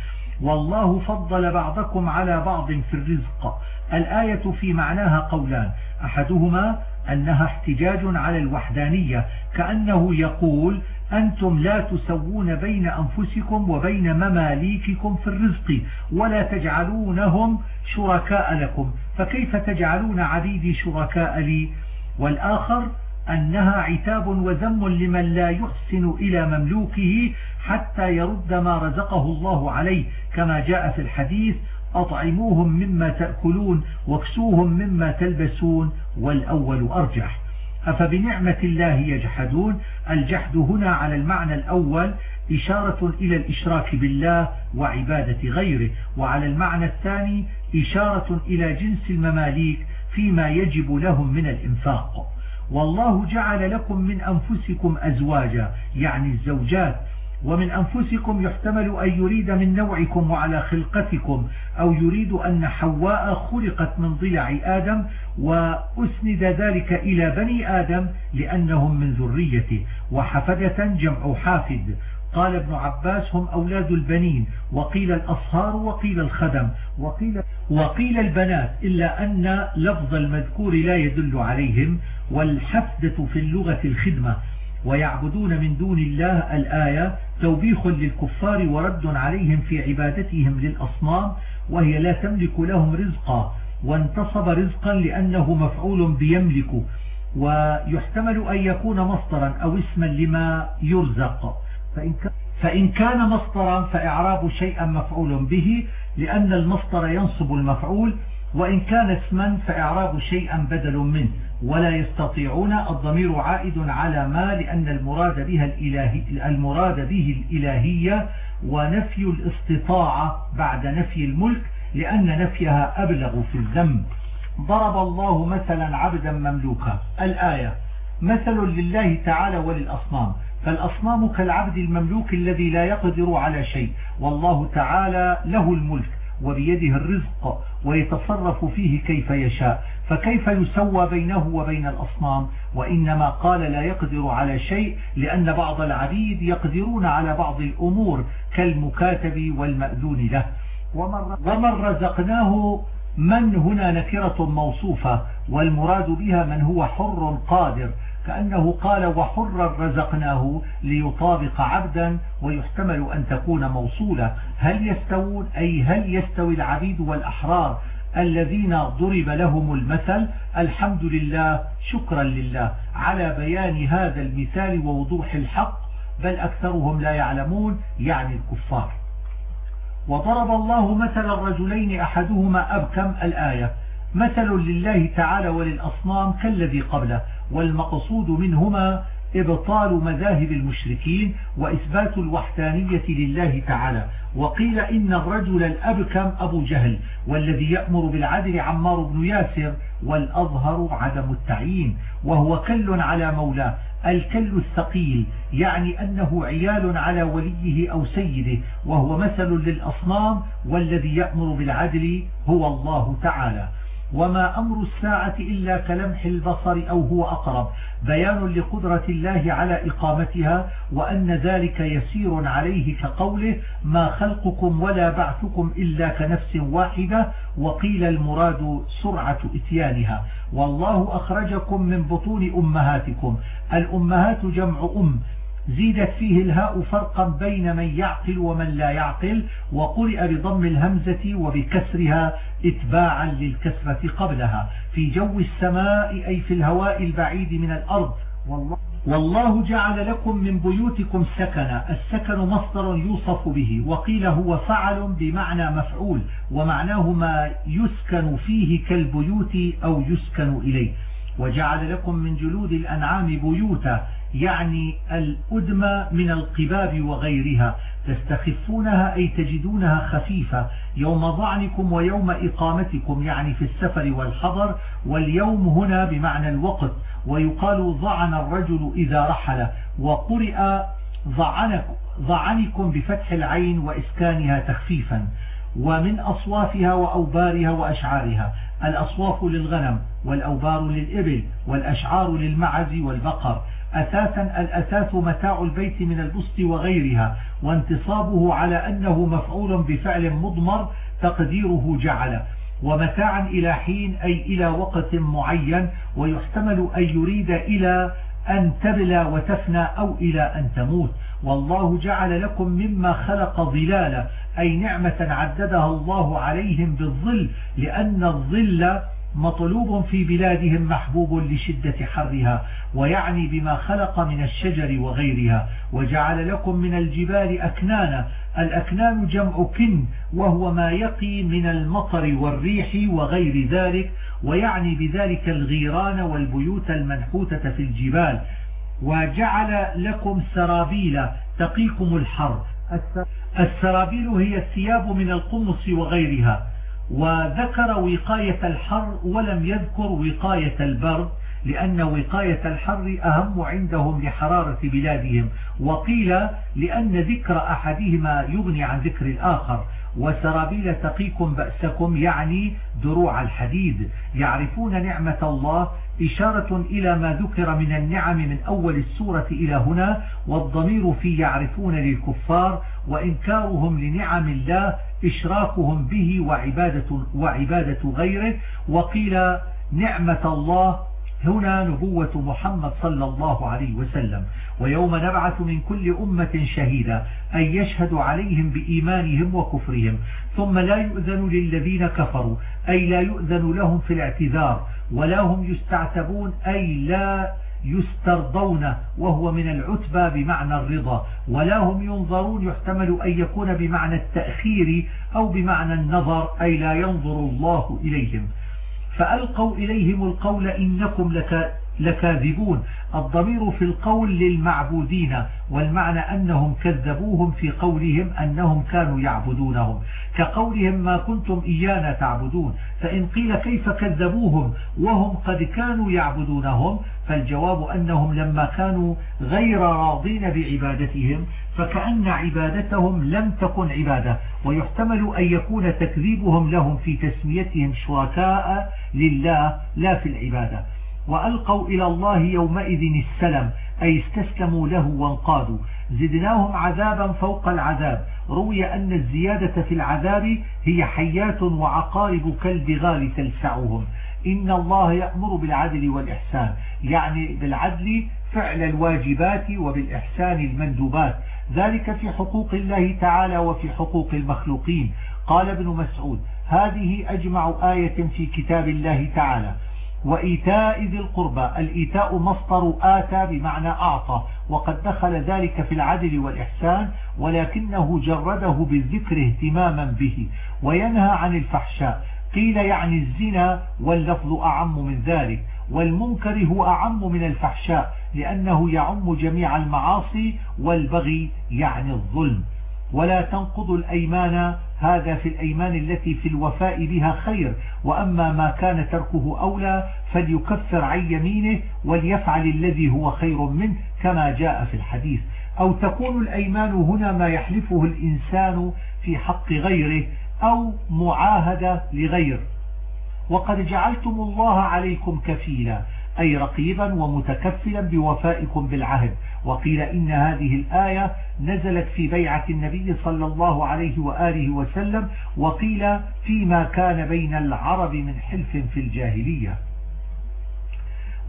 والله فضل بعضكم على بعض في الرزق. الآية في معناها قولان. أحدهما أنها احتجاج على الوحدانية كأنه يقول أنتم لا تسوون بين أنفسكم وبين مماليككم في الرزق ولا تجعلونهم شركاء لكم. فكيف تجعلون عبيدي شركاء لي؟ والآخر أنها عتاب وذم لمن لا يحسن إلى مملوكه حتى يرد ما رزقه الله عليه كما جاء في الحديث أطعموهم مما تأكلون واكسوهم مما تلبسون والأول أرجح. أفبنعمة الله يجحدون؟ الجحد هنا على المعنى الأول إشارة إلى الإشراك بالله وعبادة غيره وعلى المعنى الثاني إشارة إلى جنس المماليك فيما يجب لهم من الإنفاق. والله جعل لكم من أنفسكم أزواجا يعني الزوجات ومن أنفسكم يحتمل أن يريد من نوعكم وعلى خلقتكم أو يريد أن حواء خلقت من ضلع آدم وأسند ذلك إلى بني آدم لأنهم من ذريته وحفدة جمع حافد. قال ابن عباس هم أولاد البنين وقيل الأصهار وقيل الخدم وقيل, وقيل البنات إلا أن لفظ المذكور لا يدل عليهم والحفدة في اللغة الخدمة ويعبدون من دون الله الآية توبيخ للكفار ورد عليهم في عبادتهم للأصنام وهي لا تملك لهم رزقا وانتصب رزقا لأنه مفعول بيملك ويحتمل أن يكون مصدرا أو اسما لما يرزق. فإن كان فإن كان مصدرا فإعراب شيئا مفعول به لأن المصدر ينصب المفعول وإن كان اسما فإعراب شيئا بدل منه. ولا يستطيعون الضمير عائد على ما لأن المراد بها الإلهي المراد به الإلهية ونفي الاستطاعة بعد نفي الملك لأن نفيها أبلغ في الذنب. ضرب الله مثلا عبدا مملوكا. الآية مثل لله تعالى وللأصنام. فالأصنام كالعبد المملوك الذي لا يقدر على شيء. والله تعالى له الملك وبيده الرزق ويتصرف فيه كيف يشاء. فكيف يسوى بينه وبين الأصنام؟ وإنما قال لا يقدر على شيء لأن بعض العبيد يقدرون على بعض الأمور كالمكاتب والمأذون له. ومن رزقناه من هنا نكرة موصوفة والمراد بها من هو حر قادر. كأنه قال وحرا رزقناه ليطابق عبدا ويحتمل أن تكون موصولة. هل يستوون؟ أي هل يستوي العبيد والأحرار؟ الذين ضرب لهم المثل الحمد لله شكرا لله. على بيان هذا المثال ووضوح الحق بل أكثرهم لا يعلمون يعني الكفار. وضرب الله مثل الرجلين أحدهما أبكم الآية. مثل لله تعالى وللأصنام كالذي قبله والمقصود منهما إبطال مذاهب المشركين وإثبات الوحدانية لله تعالى. وقيل إن الرجل الأبكم أبو جهل والذي يأمر بالعدل عمار بن ياسر والأظهر عدم التعيين. وهو كل على مولاه. الكل الثقيل يعني أنه عيال على وليه أو سيده. وهو مثل للأصنام والذي يأمر بالعدل هو الله تعالى. وما أمر الساعة إلا كلمح البصر أو هو أقرب. بيان لقدرة الله على إقامتها وأن ذلك يسير عليه كقوله ما خلقكم ولا بعثكم إلا كنفس واحدة وقيل المراد سرعة إتيانها. والله أخرجكم من بطون أمهاتكم. الأمهات جمع أم زيدت فيه الهاء فرقا بين من يعقل ومن لا يعقل وقرئ بضم الهمزة وبكسرها إتباعا للكسرة قبلها. في جو السماء أي في الهواء البعيد من الأرض. والله والله جعل لكم من بيوتكم سكنا. السكن مصدر يوصف به. وقيل هو فعل بمعنى مفعول ومعناه ما يسكن فيه كالبيوت أو يسكن إليه. وجعل لكم من جلود الأنعام بيوتا. يعني الأدمى من القباب وغيرها تستخفونها أي تجدونها خفيفة يوم ضعنكم ويوم إقامتكم يعني في السفر والحضر واليوم هنا بمعنى الوقت ويقال ضعن الرجل إذا رحل وقرئ ضعنكم بفتح العين وإسكانها تخفيفا ومن أصوافها وأوبارها وأشعارها الأصواف للغنم والأوبار للإبل والأشعار للمعز والبقر أساسا الأساس متاع البيت من البسط وغيرها وانتصابه على أنه مفعول بفعل مضمر تقديره جعل ومتاعا إلى حين أي إلى وقت معين ويحتمل أن يريد إلى أن تبلى وتفنى أو إلى أن تموت. والله جعل لكم مما خلق ظلالا أي نعمة عددها الله عليهم بالظل لأن الظل مطلوب في بلادهم محبوب لشدة حرها ويعني بما خلق من الشجر وغيرها وجعل لكم من الجبال أكنانا الأكنان جمع كن وهو ما يقي من المطر والريح وغير ذلك ويعني بذلك الغيران والبيوت المنحوتة في الجبال. وجعل لكم سرابيل تقيكم الحر. السرابيل هي الثياب من القمص وغيرها. وذكر وقاية الحر ولم يذكر وقاية البرد لأن وقاية الحر أهم عندهم لحرارة بلادهم. وقيل لأن ذكر أحدهما يغني عن ذكر الآخر. وسرابيل تقيكم بأسكم يعني دروع الحديد. يعرفون نعمة الله إشارة إلى ما ذكر من النعم من أول السورة إلى هنا. والضمير في يعرفون للكفار وإنكارهم لنعم الله إشراكهم به وعبادة, وعبادة غيره. وقيل نعمة الله هنا نبوة محمد صلى الله عليه وسلم. ويوم نبعث من كل أمة شهيدا أن يشهد عليهم بإيمانهم وكفرهم. ثم لا يؤذن للذين كفروا أي لا يؤذن لهم في الاعتذار ولا هم يستعتبون أي لا يسترضون وهو من العتبى بمعنى الرضا ولا هم ينظرون يحتمل أن يكون بمعنى التأخير أو بمعنى النظر أي لا ينظر الله إليهم. فألقوا إليهم القول إنكم لك لكاذبون. الضمير في القول للمعبودين والمعنى أنهم كذبوهم في قولهم أنهم كانوا يعبدونهم. كقولهم ما كنتم إيانا تعبدون فإن قيل كيف كذبوهم وهم قد كانوا يعبدونهم فالجواب أنهم لما كانوا غير راضين بعبادتهم فكأن عبادتهم لم تكن عبادة ويحتمل أن يكون تكذيبهم لهم في تسميتهم شركاء لله لا في العبادة. وألقوا إلى الله يومئذ السلم أي استسلموا له وانقادوا. زدناهم عذابا فوق العذاب. روي أن الزيادة في العذاب هي حيات وعقارب كالبغال تلسعهم. إن الله يأمر بالعدل والإحسان يعني بالعدل فعل الواجبات وبالإحسان المندوبات. ذلك في حقوق الله تعالى وفي حقوق المخلوقين. قال ابن مسعود هذه أجمع آية في كتاب الله تعالى وإيتاء ذي القربى الإيتاء مصدر آتى بمعنى أعطى وقد دخل ذلك في العدل والإحسان ولكنه جرده بالذكر اهتماما به وينهى عن الفحشاء. قيل يعني الزنا واللفظ أعم من ذلك والمنكر هو أعم من الفحشاء لأنه يعم جميع المعاصي والبغي يعني الظلم. ولا تنقضوا الأيمان هذا في الأيمان التي في الوفاء بها خير وأما ما كان تركه أولى فليكفر عن يمينه وليفعل الذي هو خير منه كما جاء في الحديث. أو تكون الأيمان هنا ما يحلفه الإنسان في حق غيره أو معاهدة لغير. وقد جعلتم الله عليكم كفيلا أي رقيبا ومتكفلا بوفائكم بالعهد. وقيل إن هذه الآية نزلت في بيعة النبي صلى الله عليه وآله وسلم وقيل فيما كان بين العرب من حلف في الجاهلية.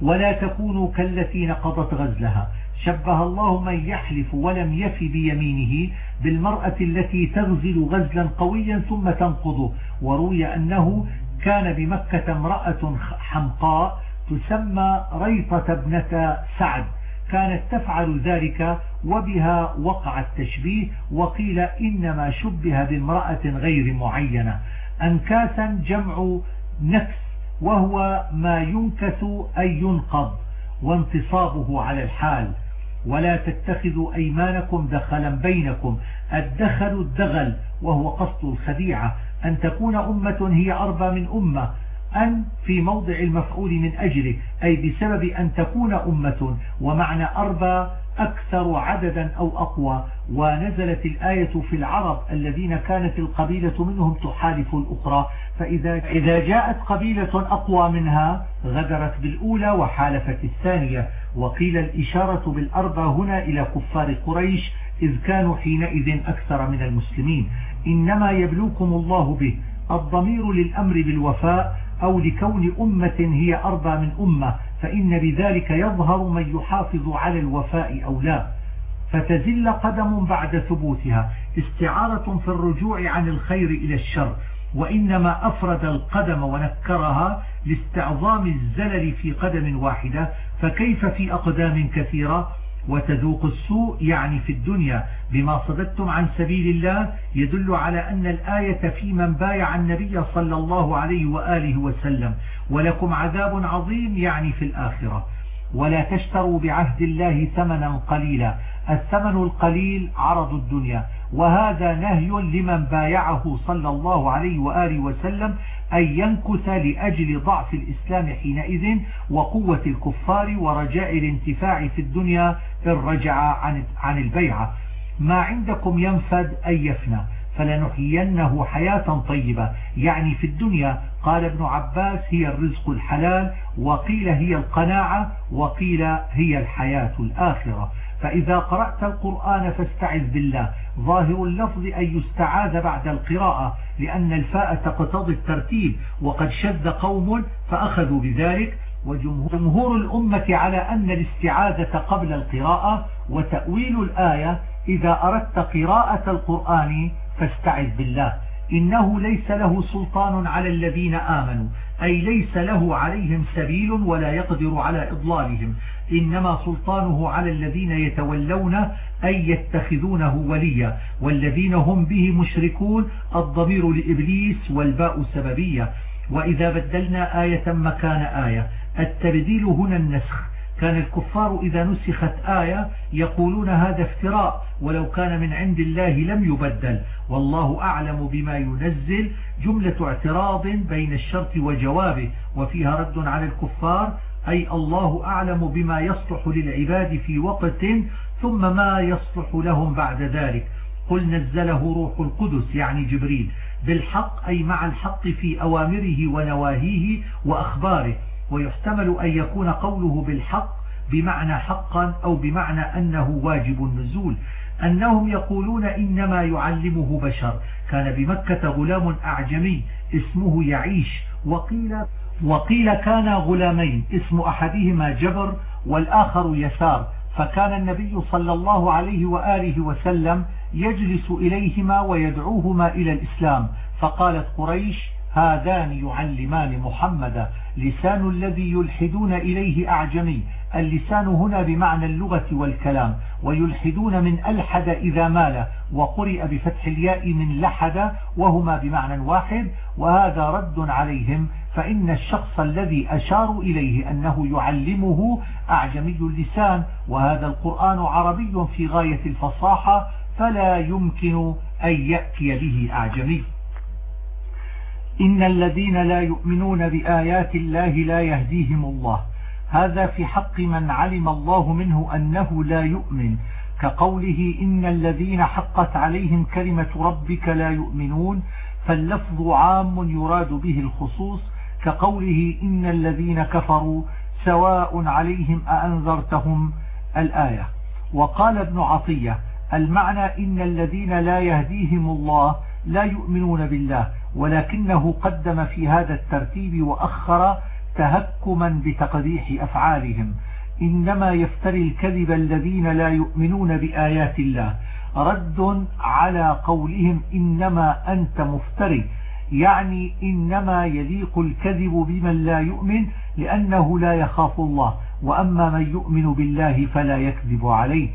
ولا تكونوا كالتي نقضت غزلها شبه الله من يحلف ولم يف بيمينه بالمرأة التي تغزل غزلا قويا ثم تنقضه. وروي أنه كان بمكة امرأة حمقاء تسمى ريطة ابنة سعد. كانت تفعل ذلك وبها وقع التشبيه وقيل إنما شبه بامرأة غير معينة. أنكاسا جمع نكس وهو ما ينكث أي ينقض وانتصابه على الحال. ولا تتخذوا أيمانكم دخلا بينكم. الدخل الدغل وهو قصد الخديعة. أن تكون أمة هي أربى من أمة. أن في موضع المفعول من أجله أي بسبب أن تكون أمة. ومعنى أربى أكثر عددا أو أقوى ونزلت الآية في العرب الذين كانت القبيلة منهم تحالف الأخرى. فإذا إذا جاءت قبيلة أقوى منها غدرت بالأولى وحالفت الثانية. وقيل الإشارة بالأربى هنا إلى كفار قريش إذ كانوا حينئذ أكثر من المسلمين. إنما يبلوكم الله به الضمير للأمر بالوفاء أو لكون أمة هي أربى من أمة. فإن بذلك يظهر من يحافظ على الوفاء أو لا. فتزل قدم بعد ثبوتها استعارة في الرجوع عن الخير إلى الشر وإنما أفرد القدم ونكرها لاستعظام الزلل في قدم واحدة. فكيف في أقدام كثيرة؟ وتذوق السوء يعني في الدنيا بما صددتم عن سبيل الله يدل على أن الآية في من بايع النبي صلى الله عليه وآله وسلم ولكم عذاب عظيم يعني في الآخرة. ولا تشتروا بعهد الله ثمنا قليلا. الثمن القليل عرض الدنيا. وهذا نهي لمن بايعه صلى الله عليه وآله وسلم أن ينكث لأجل ضعف الإسلام حينئذ وقوة الكفار ورجاء الانتفاع في الدنيا إن رجع عن, البيعة. ما عندكم ينفد أن يفنى. فلنحيينه حياة طيبة. يعني في الدنيا قال ابن عباس هي الرزق الحلال وقيل هي القناعة وقيل هي الحياة الآخرة. فإذا قرأت القرآن فاستعذ بالله. ظاهر اللفظ أن يستعاذ بعد القراءة لأن الفاء تقتضي الترتيب وقد شذ قوم فأخذوا بذلك. وجمهور الأمة على أن الاستعاذة قبل القراءة وتأويل الآية إذا أردت قراءة القرآن فاستعذ بالله. إنه ليس له سلطان على الذين آمنوا أي ليس له عليهم سبيل ولا يقدر على إضلالهم. إنما سلطانه على الذين يتولون أي يتخذونه وليا. والذين هم به مشركون الضمير لإبليس والباء سببية. وإذا بدلنا آية مكان آية. التبديل هنا النسخ. كان الكفار إذا نسخت آية يقولون هذا افتراء ولو كان من عند الله لم يبدل. والله أعلم بما ينزل جملة اعتراض بين الشرط وجوابه وفيها رد على الكفار أي الله أعلم بما يصلح للعباد في وقت ثم ما يصلح لهم بعد ذلك. قل نزله روح القدس يعني جبريل بالحق أي مع الحق في أوامره ونواهيه وأخباره. ويحتمل أن يكون قوله بالحق بمعنى حقا أو بمعنى أنه واجب النزول. أنهم يقولون إنما يعلمه بشر. كان بمكة غلام أعجمي اسمه يعيش. وقيل, وقيل كان غلامين اسم أحدهما جبر والآخر يسار. فكان النبي صلى الله عليه وآله وسلم يجلس إليهما ويدعوهما إلى الإسلام. فقالت قريش هذان يعلمان محمدا لسان الذي يلحدون إليه أعجمي. اللسان هنا بمعنى اللغة والكلام ويلحدون من ألحد إذا مال وقرئ بفتح الياء من لحد وهما بمعنى واحد وهذا رد عليهم فإن الشخص الذي أشاروا إليه أنه يعلمه أعجمي اللسان وهذا القرآن عربي في غاية الفصاحة فلا يمكن أن يأتي به أعجمي. إن الذين لا يؤمنون بآيات الله لا يهديهم الله. هذا في حق من علم الله منه أنه لا يؤمن. كقوله إن الذين حقت عليهم كلمة ربك لا يؤمنون فاللفظ عام يراد به الخصوص. كقوله إن الذين كفروا سواء عليهم أأنذرتهم؟ الآية. وقال ابن عطية المعنى إن الذين لا يهديهم الله لا يؤمنون بالله ولكنه قدم في هذا الترتيب وأخر تهكما بتقبيح أفعالهم. إنما يفتري الكذب الذين لا يؤمنون بآيات الله. رد على قولهم إنما أنت مفتري. يعني إنما يليق الكذب بمن لا يؤمن لأنه لا يخاف الله. وأما من يؤمن بالله فلا يكذب عليه.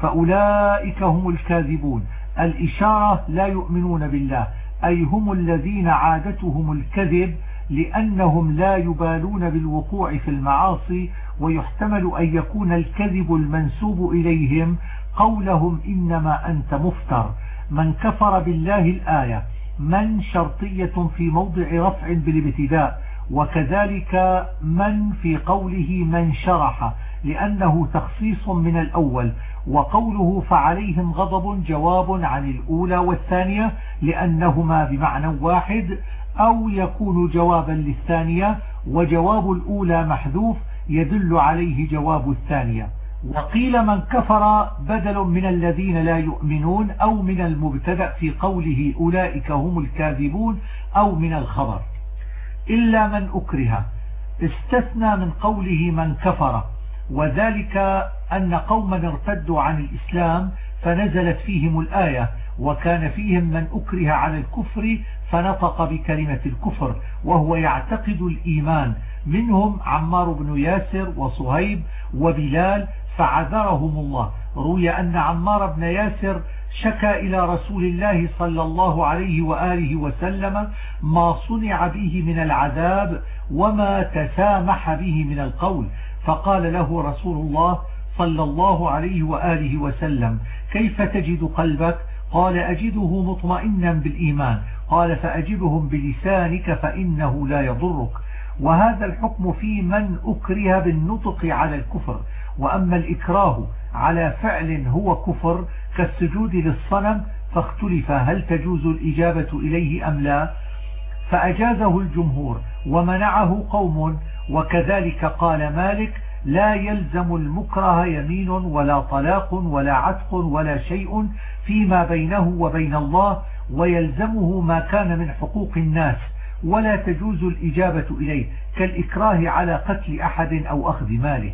فأولئك هم الكاذبون. الإشارة لا يؤمنون بالله أي هم الذين عادتهم الكذب لأنهم لا يبالون بالوقوع في المعاصي ويحتمل أن يكون الكذب المنسوب إليهم قولهم إنما أنت مفتر. من كفر بالله الآية من شرطية في موضع رفع بالابتداء وكذلك من في قوله من شرح لأنه تخصيص من الأول. وقوله فعليهم غضب جواب عن الأولى والثانية لأنهما بمعنى واحد أو يكون جوابا للثانية وجواب الأولى محذوف يدل عليه جواب الثانية. وقيل من كفر بدل من الذين لا يؤمنون أو من المبتدأ في قوله أولئك هم الكاذبون أو من الخبر. إلا من أكره. استثنى من قوله من كفر. وذلك أن قوما ارتدوا عن الإسلام فنزلت فيهم الآية وكان فيهم من أكره على الكفر فنطق بكلمة الكفر وهو يعتقد الإيمان. منهم عمار بن ياسر وصهيب وبلال فعذرهم الله. روي أن عمار بن ياسر شكى إلى رسول الله صلى الله عليه وآله وسلم ما صنع به من العذاب وما تسامح به من القول. فقال له رسول الله صلى الله عليه وآله وسلم كيف تجد قلبك؟ قال أجده مطمئنا بالإيمان. قال فأجبهم بلسانك فإنه لا يضرك. وهذا الحكم في من أكره بالنطق على الكفر. وأما الإكراه على فعل هو كفر كالسجود للصنم فاختلف هل تجوز الإجابة إليه أم لا؟ فأجازه الجمهور ومنعه قوم وكذلك قال مالك لا يلزم المكره يمين ولا طلاق ولا عتق ولا شيء فيما بينه وبين الله ويلزمه ما كان من حقوق الناس ولا تجوز الإجابة إليه كالإكراه على قتل أحد أو أخذ ماله.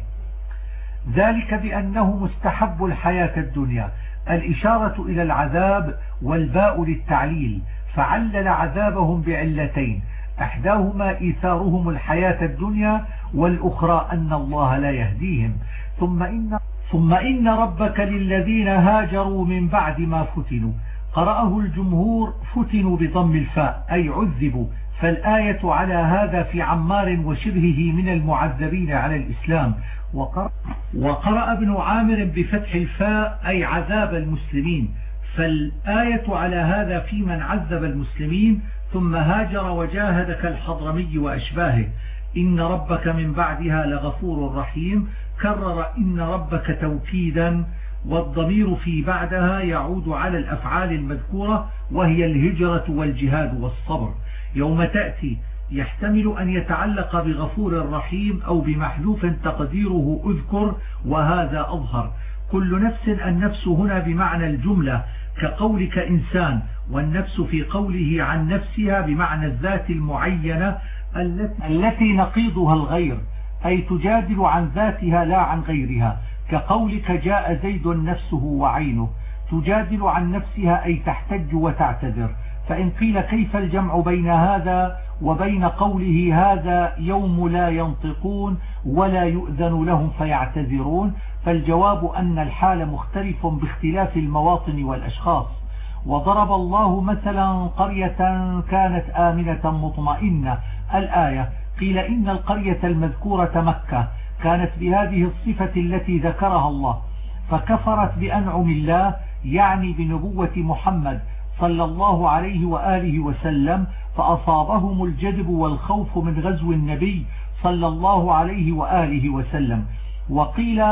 ذلك بأنه مستحب الحياة الدنيا الإشارة إلى العذاب والباء للتعليل فعلل عذابهم بعلتين أحداهما إيثارهم الحياة الدنيا والأخرى أن الله لا يهديهم. ثم إن, ثم إن ربك للذين هاجروا من بعد ما فتنوا. قرأه الجمهور فتنوا بضم الفاء أي عذبوا. فالآية على هذا في عمار وشبهه من المعذبين على الإسلام. وقرأ, وقرأ ابن عامر بفتح الفاء أي عذاب المسلمين. فالآية على هذا في من عذب المسلمين ثم هاجر وجاهد كالحضرمي وأشباهه. إن ربك من بعدها لغفور رحيم. كرر إن ربك توكيدا والضمير في بعدها يعود على الأفعال المذكورة وهي الهجرة والجهاد والصبر. يوم تأتي يحتمل أن يتعلق بغفور رحيم أو بمحذوف تقديره أذكر وهذا أظهر. كل نفس النفس هنا بمعنى الجملة. كقولك إنسان والنفس في قوله عن نفسها بمعنى الذات المعينة التي نقيضها الغير أي تجادل عن ذاتها لا عن غيرها. كقولك جاء زيد نفسه وعينه. تجادل عن نفسها أي تحتج وتعتذر. فإن قيل كيف الجمع بين هذا وبين قوله هذا يوم لا ينطقون ولا يؤذن لهم فيعتذرون فالجواب أن الحال مختلف باختلاف المواطن والأشخاص. وضرب الله مثلا قرية كانت آمنة مطمئنة. الآية قيل إن القرية المذكورة مكة كانت بهذه الصفة التي ذكرها الله فكفرت بأنعم الله يعني بنبوة محمد صلى الله عليه وآله وسلم فأصابهم الجدب والخوف من غزو النبي صلى الله عليه وآله وسلم. وقيل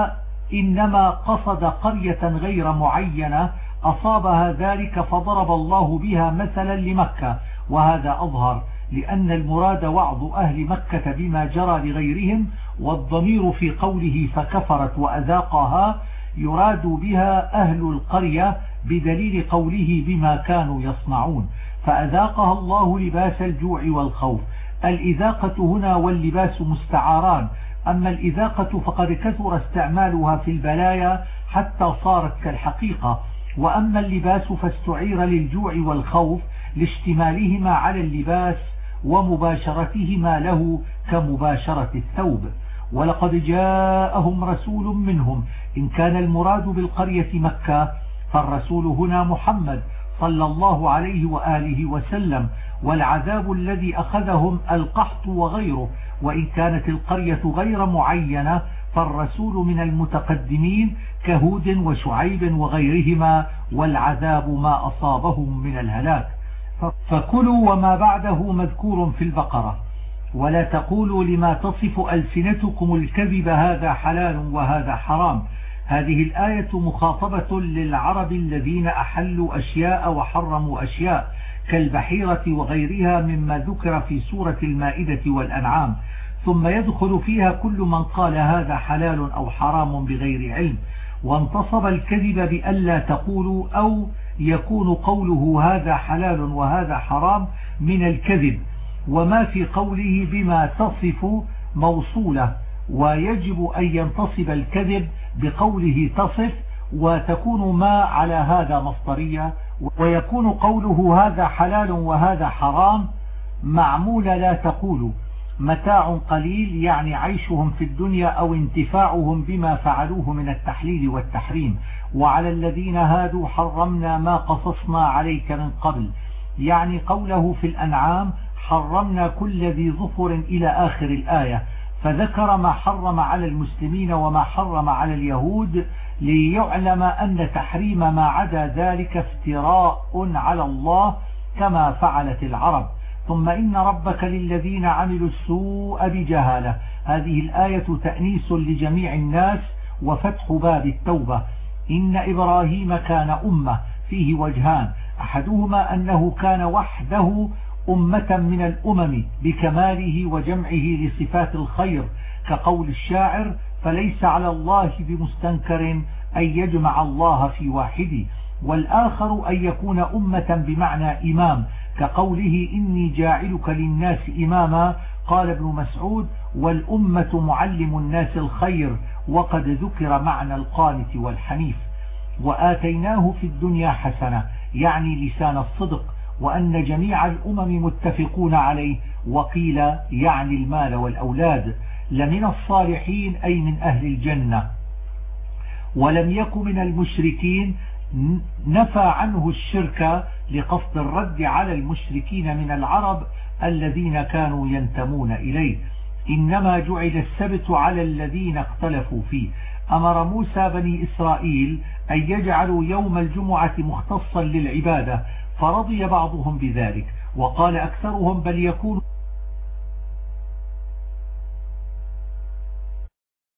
إنما قصد قرية غير معينة أصابها ذلك فضرب الله بها مثلا لمكة. وهذا أظهر لأن المراد وعظ أهل مكة بما جرى لغيرهم والضمير في قوله فكفرت وأذاقها يراد بها أهل القرية بدليل قوله بما كانوا يصنعون. فأذاقها الله لباس الجوع والخوف. الإذاقة هنا واللباس مستعاران. أما الإذاقة فقد كثر استعمالها في البلايا حتى صارت كالحقيقة. وأما اللباس فاستعير للجوع والخوف لاشتمالهما على اللباس ومباشرتهما له كمباشرة الثوب. ولقد جاءهم رسول منهم. إن كان المراد بالقرية مكة فالرسول هنا محمد صلى الله عليه وآله وسلم. والعذاب الذي أخذهم القحط وغيره. وإن كانت القرية غير معينة فالرسول من المتقدمين كهود وشعيب وغيرهما والعذاب ما أصابهم من الهلاك. فكلوا وما بعده مذكور في البقرة. ولا تقولوا لما تصف ألسنتكم الكذب هذا حلال وهذا حرام. هذه الآية مخاطبة للعرب الذين أحلوا أشياء وحرموا أشياء. كالبحيرة وغيرها مما ذكر في سورة المائدة والأنعام ثم يدخل فيها كل من قال هذا حلال أو حرام بغير علم وانتصب الكذب بألا تقولوا أو يكون قوله هذا حلال وهذا حرام من الكذب وما في قوله بما تصف موصولة ويجب أن ينتصب الكذب بقوله تصف وتكون ما على هذا مصدرية ويكون قوله هذا حلال وهذا حرام معمول لا تقول متاع قليل يعني عيشهم في الدنيا أو انتفاعهم بما فعلوه من التحليل والتحريم. وعلى الذين هادوا حرمنا ما قصصنا عليك من قبل. يعني قوله في الأنعام حرمنا كل ذي ظفر إلى آخر الآية. فذكر ما حرم على المسلمين وما حرم على اليهود ليعلم أن تحريم ما عدا ذلك افتراء على الله كما فعلت العرب. ثم إن ربك للذين عملوا السوء بجهالة. هذه الآية تأنيس لجميع الناس وفتح باب التوبة. إن إبراهيم كان أمة فيه وجهان. أحدهما أنه كان وحده أمة من الأمم بكماله وجمعه لصفات الخير كقول الشاعر فليس على الله بمستنكر أن يجمع الله في واحد والآخر أن يكون أمة بمعنى إمام كقوله إني جاعلك للناس إماما قال ابن مسعود والأمة معلم الناس الخير وقد ذكر معنى القانت والحنيف. وآتيناه في الدنيا حسنة يعني لسان الصدق وأن جميع الأمم متفقون عليه وقيل يعني المال والأولاد. لمن الصالحين أي من أهل الجنة. ولم يك من المشركين نفى عنه الشرك لقصد الرد على المشركين من العرب الذين كانوا ينتمون إليه. إنما جعل السبت على الذين اختلفوا فيه. أمر موسى بني إسرائيل أن يجعلوا يوم الجمعة مختصا للعبادة فرضي بعضهم بذلك وقال أكثرهم بل يكون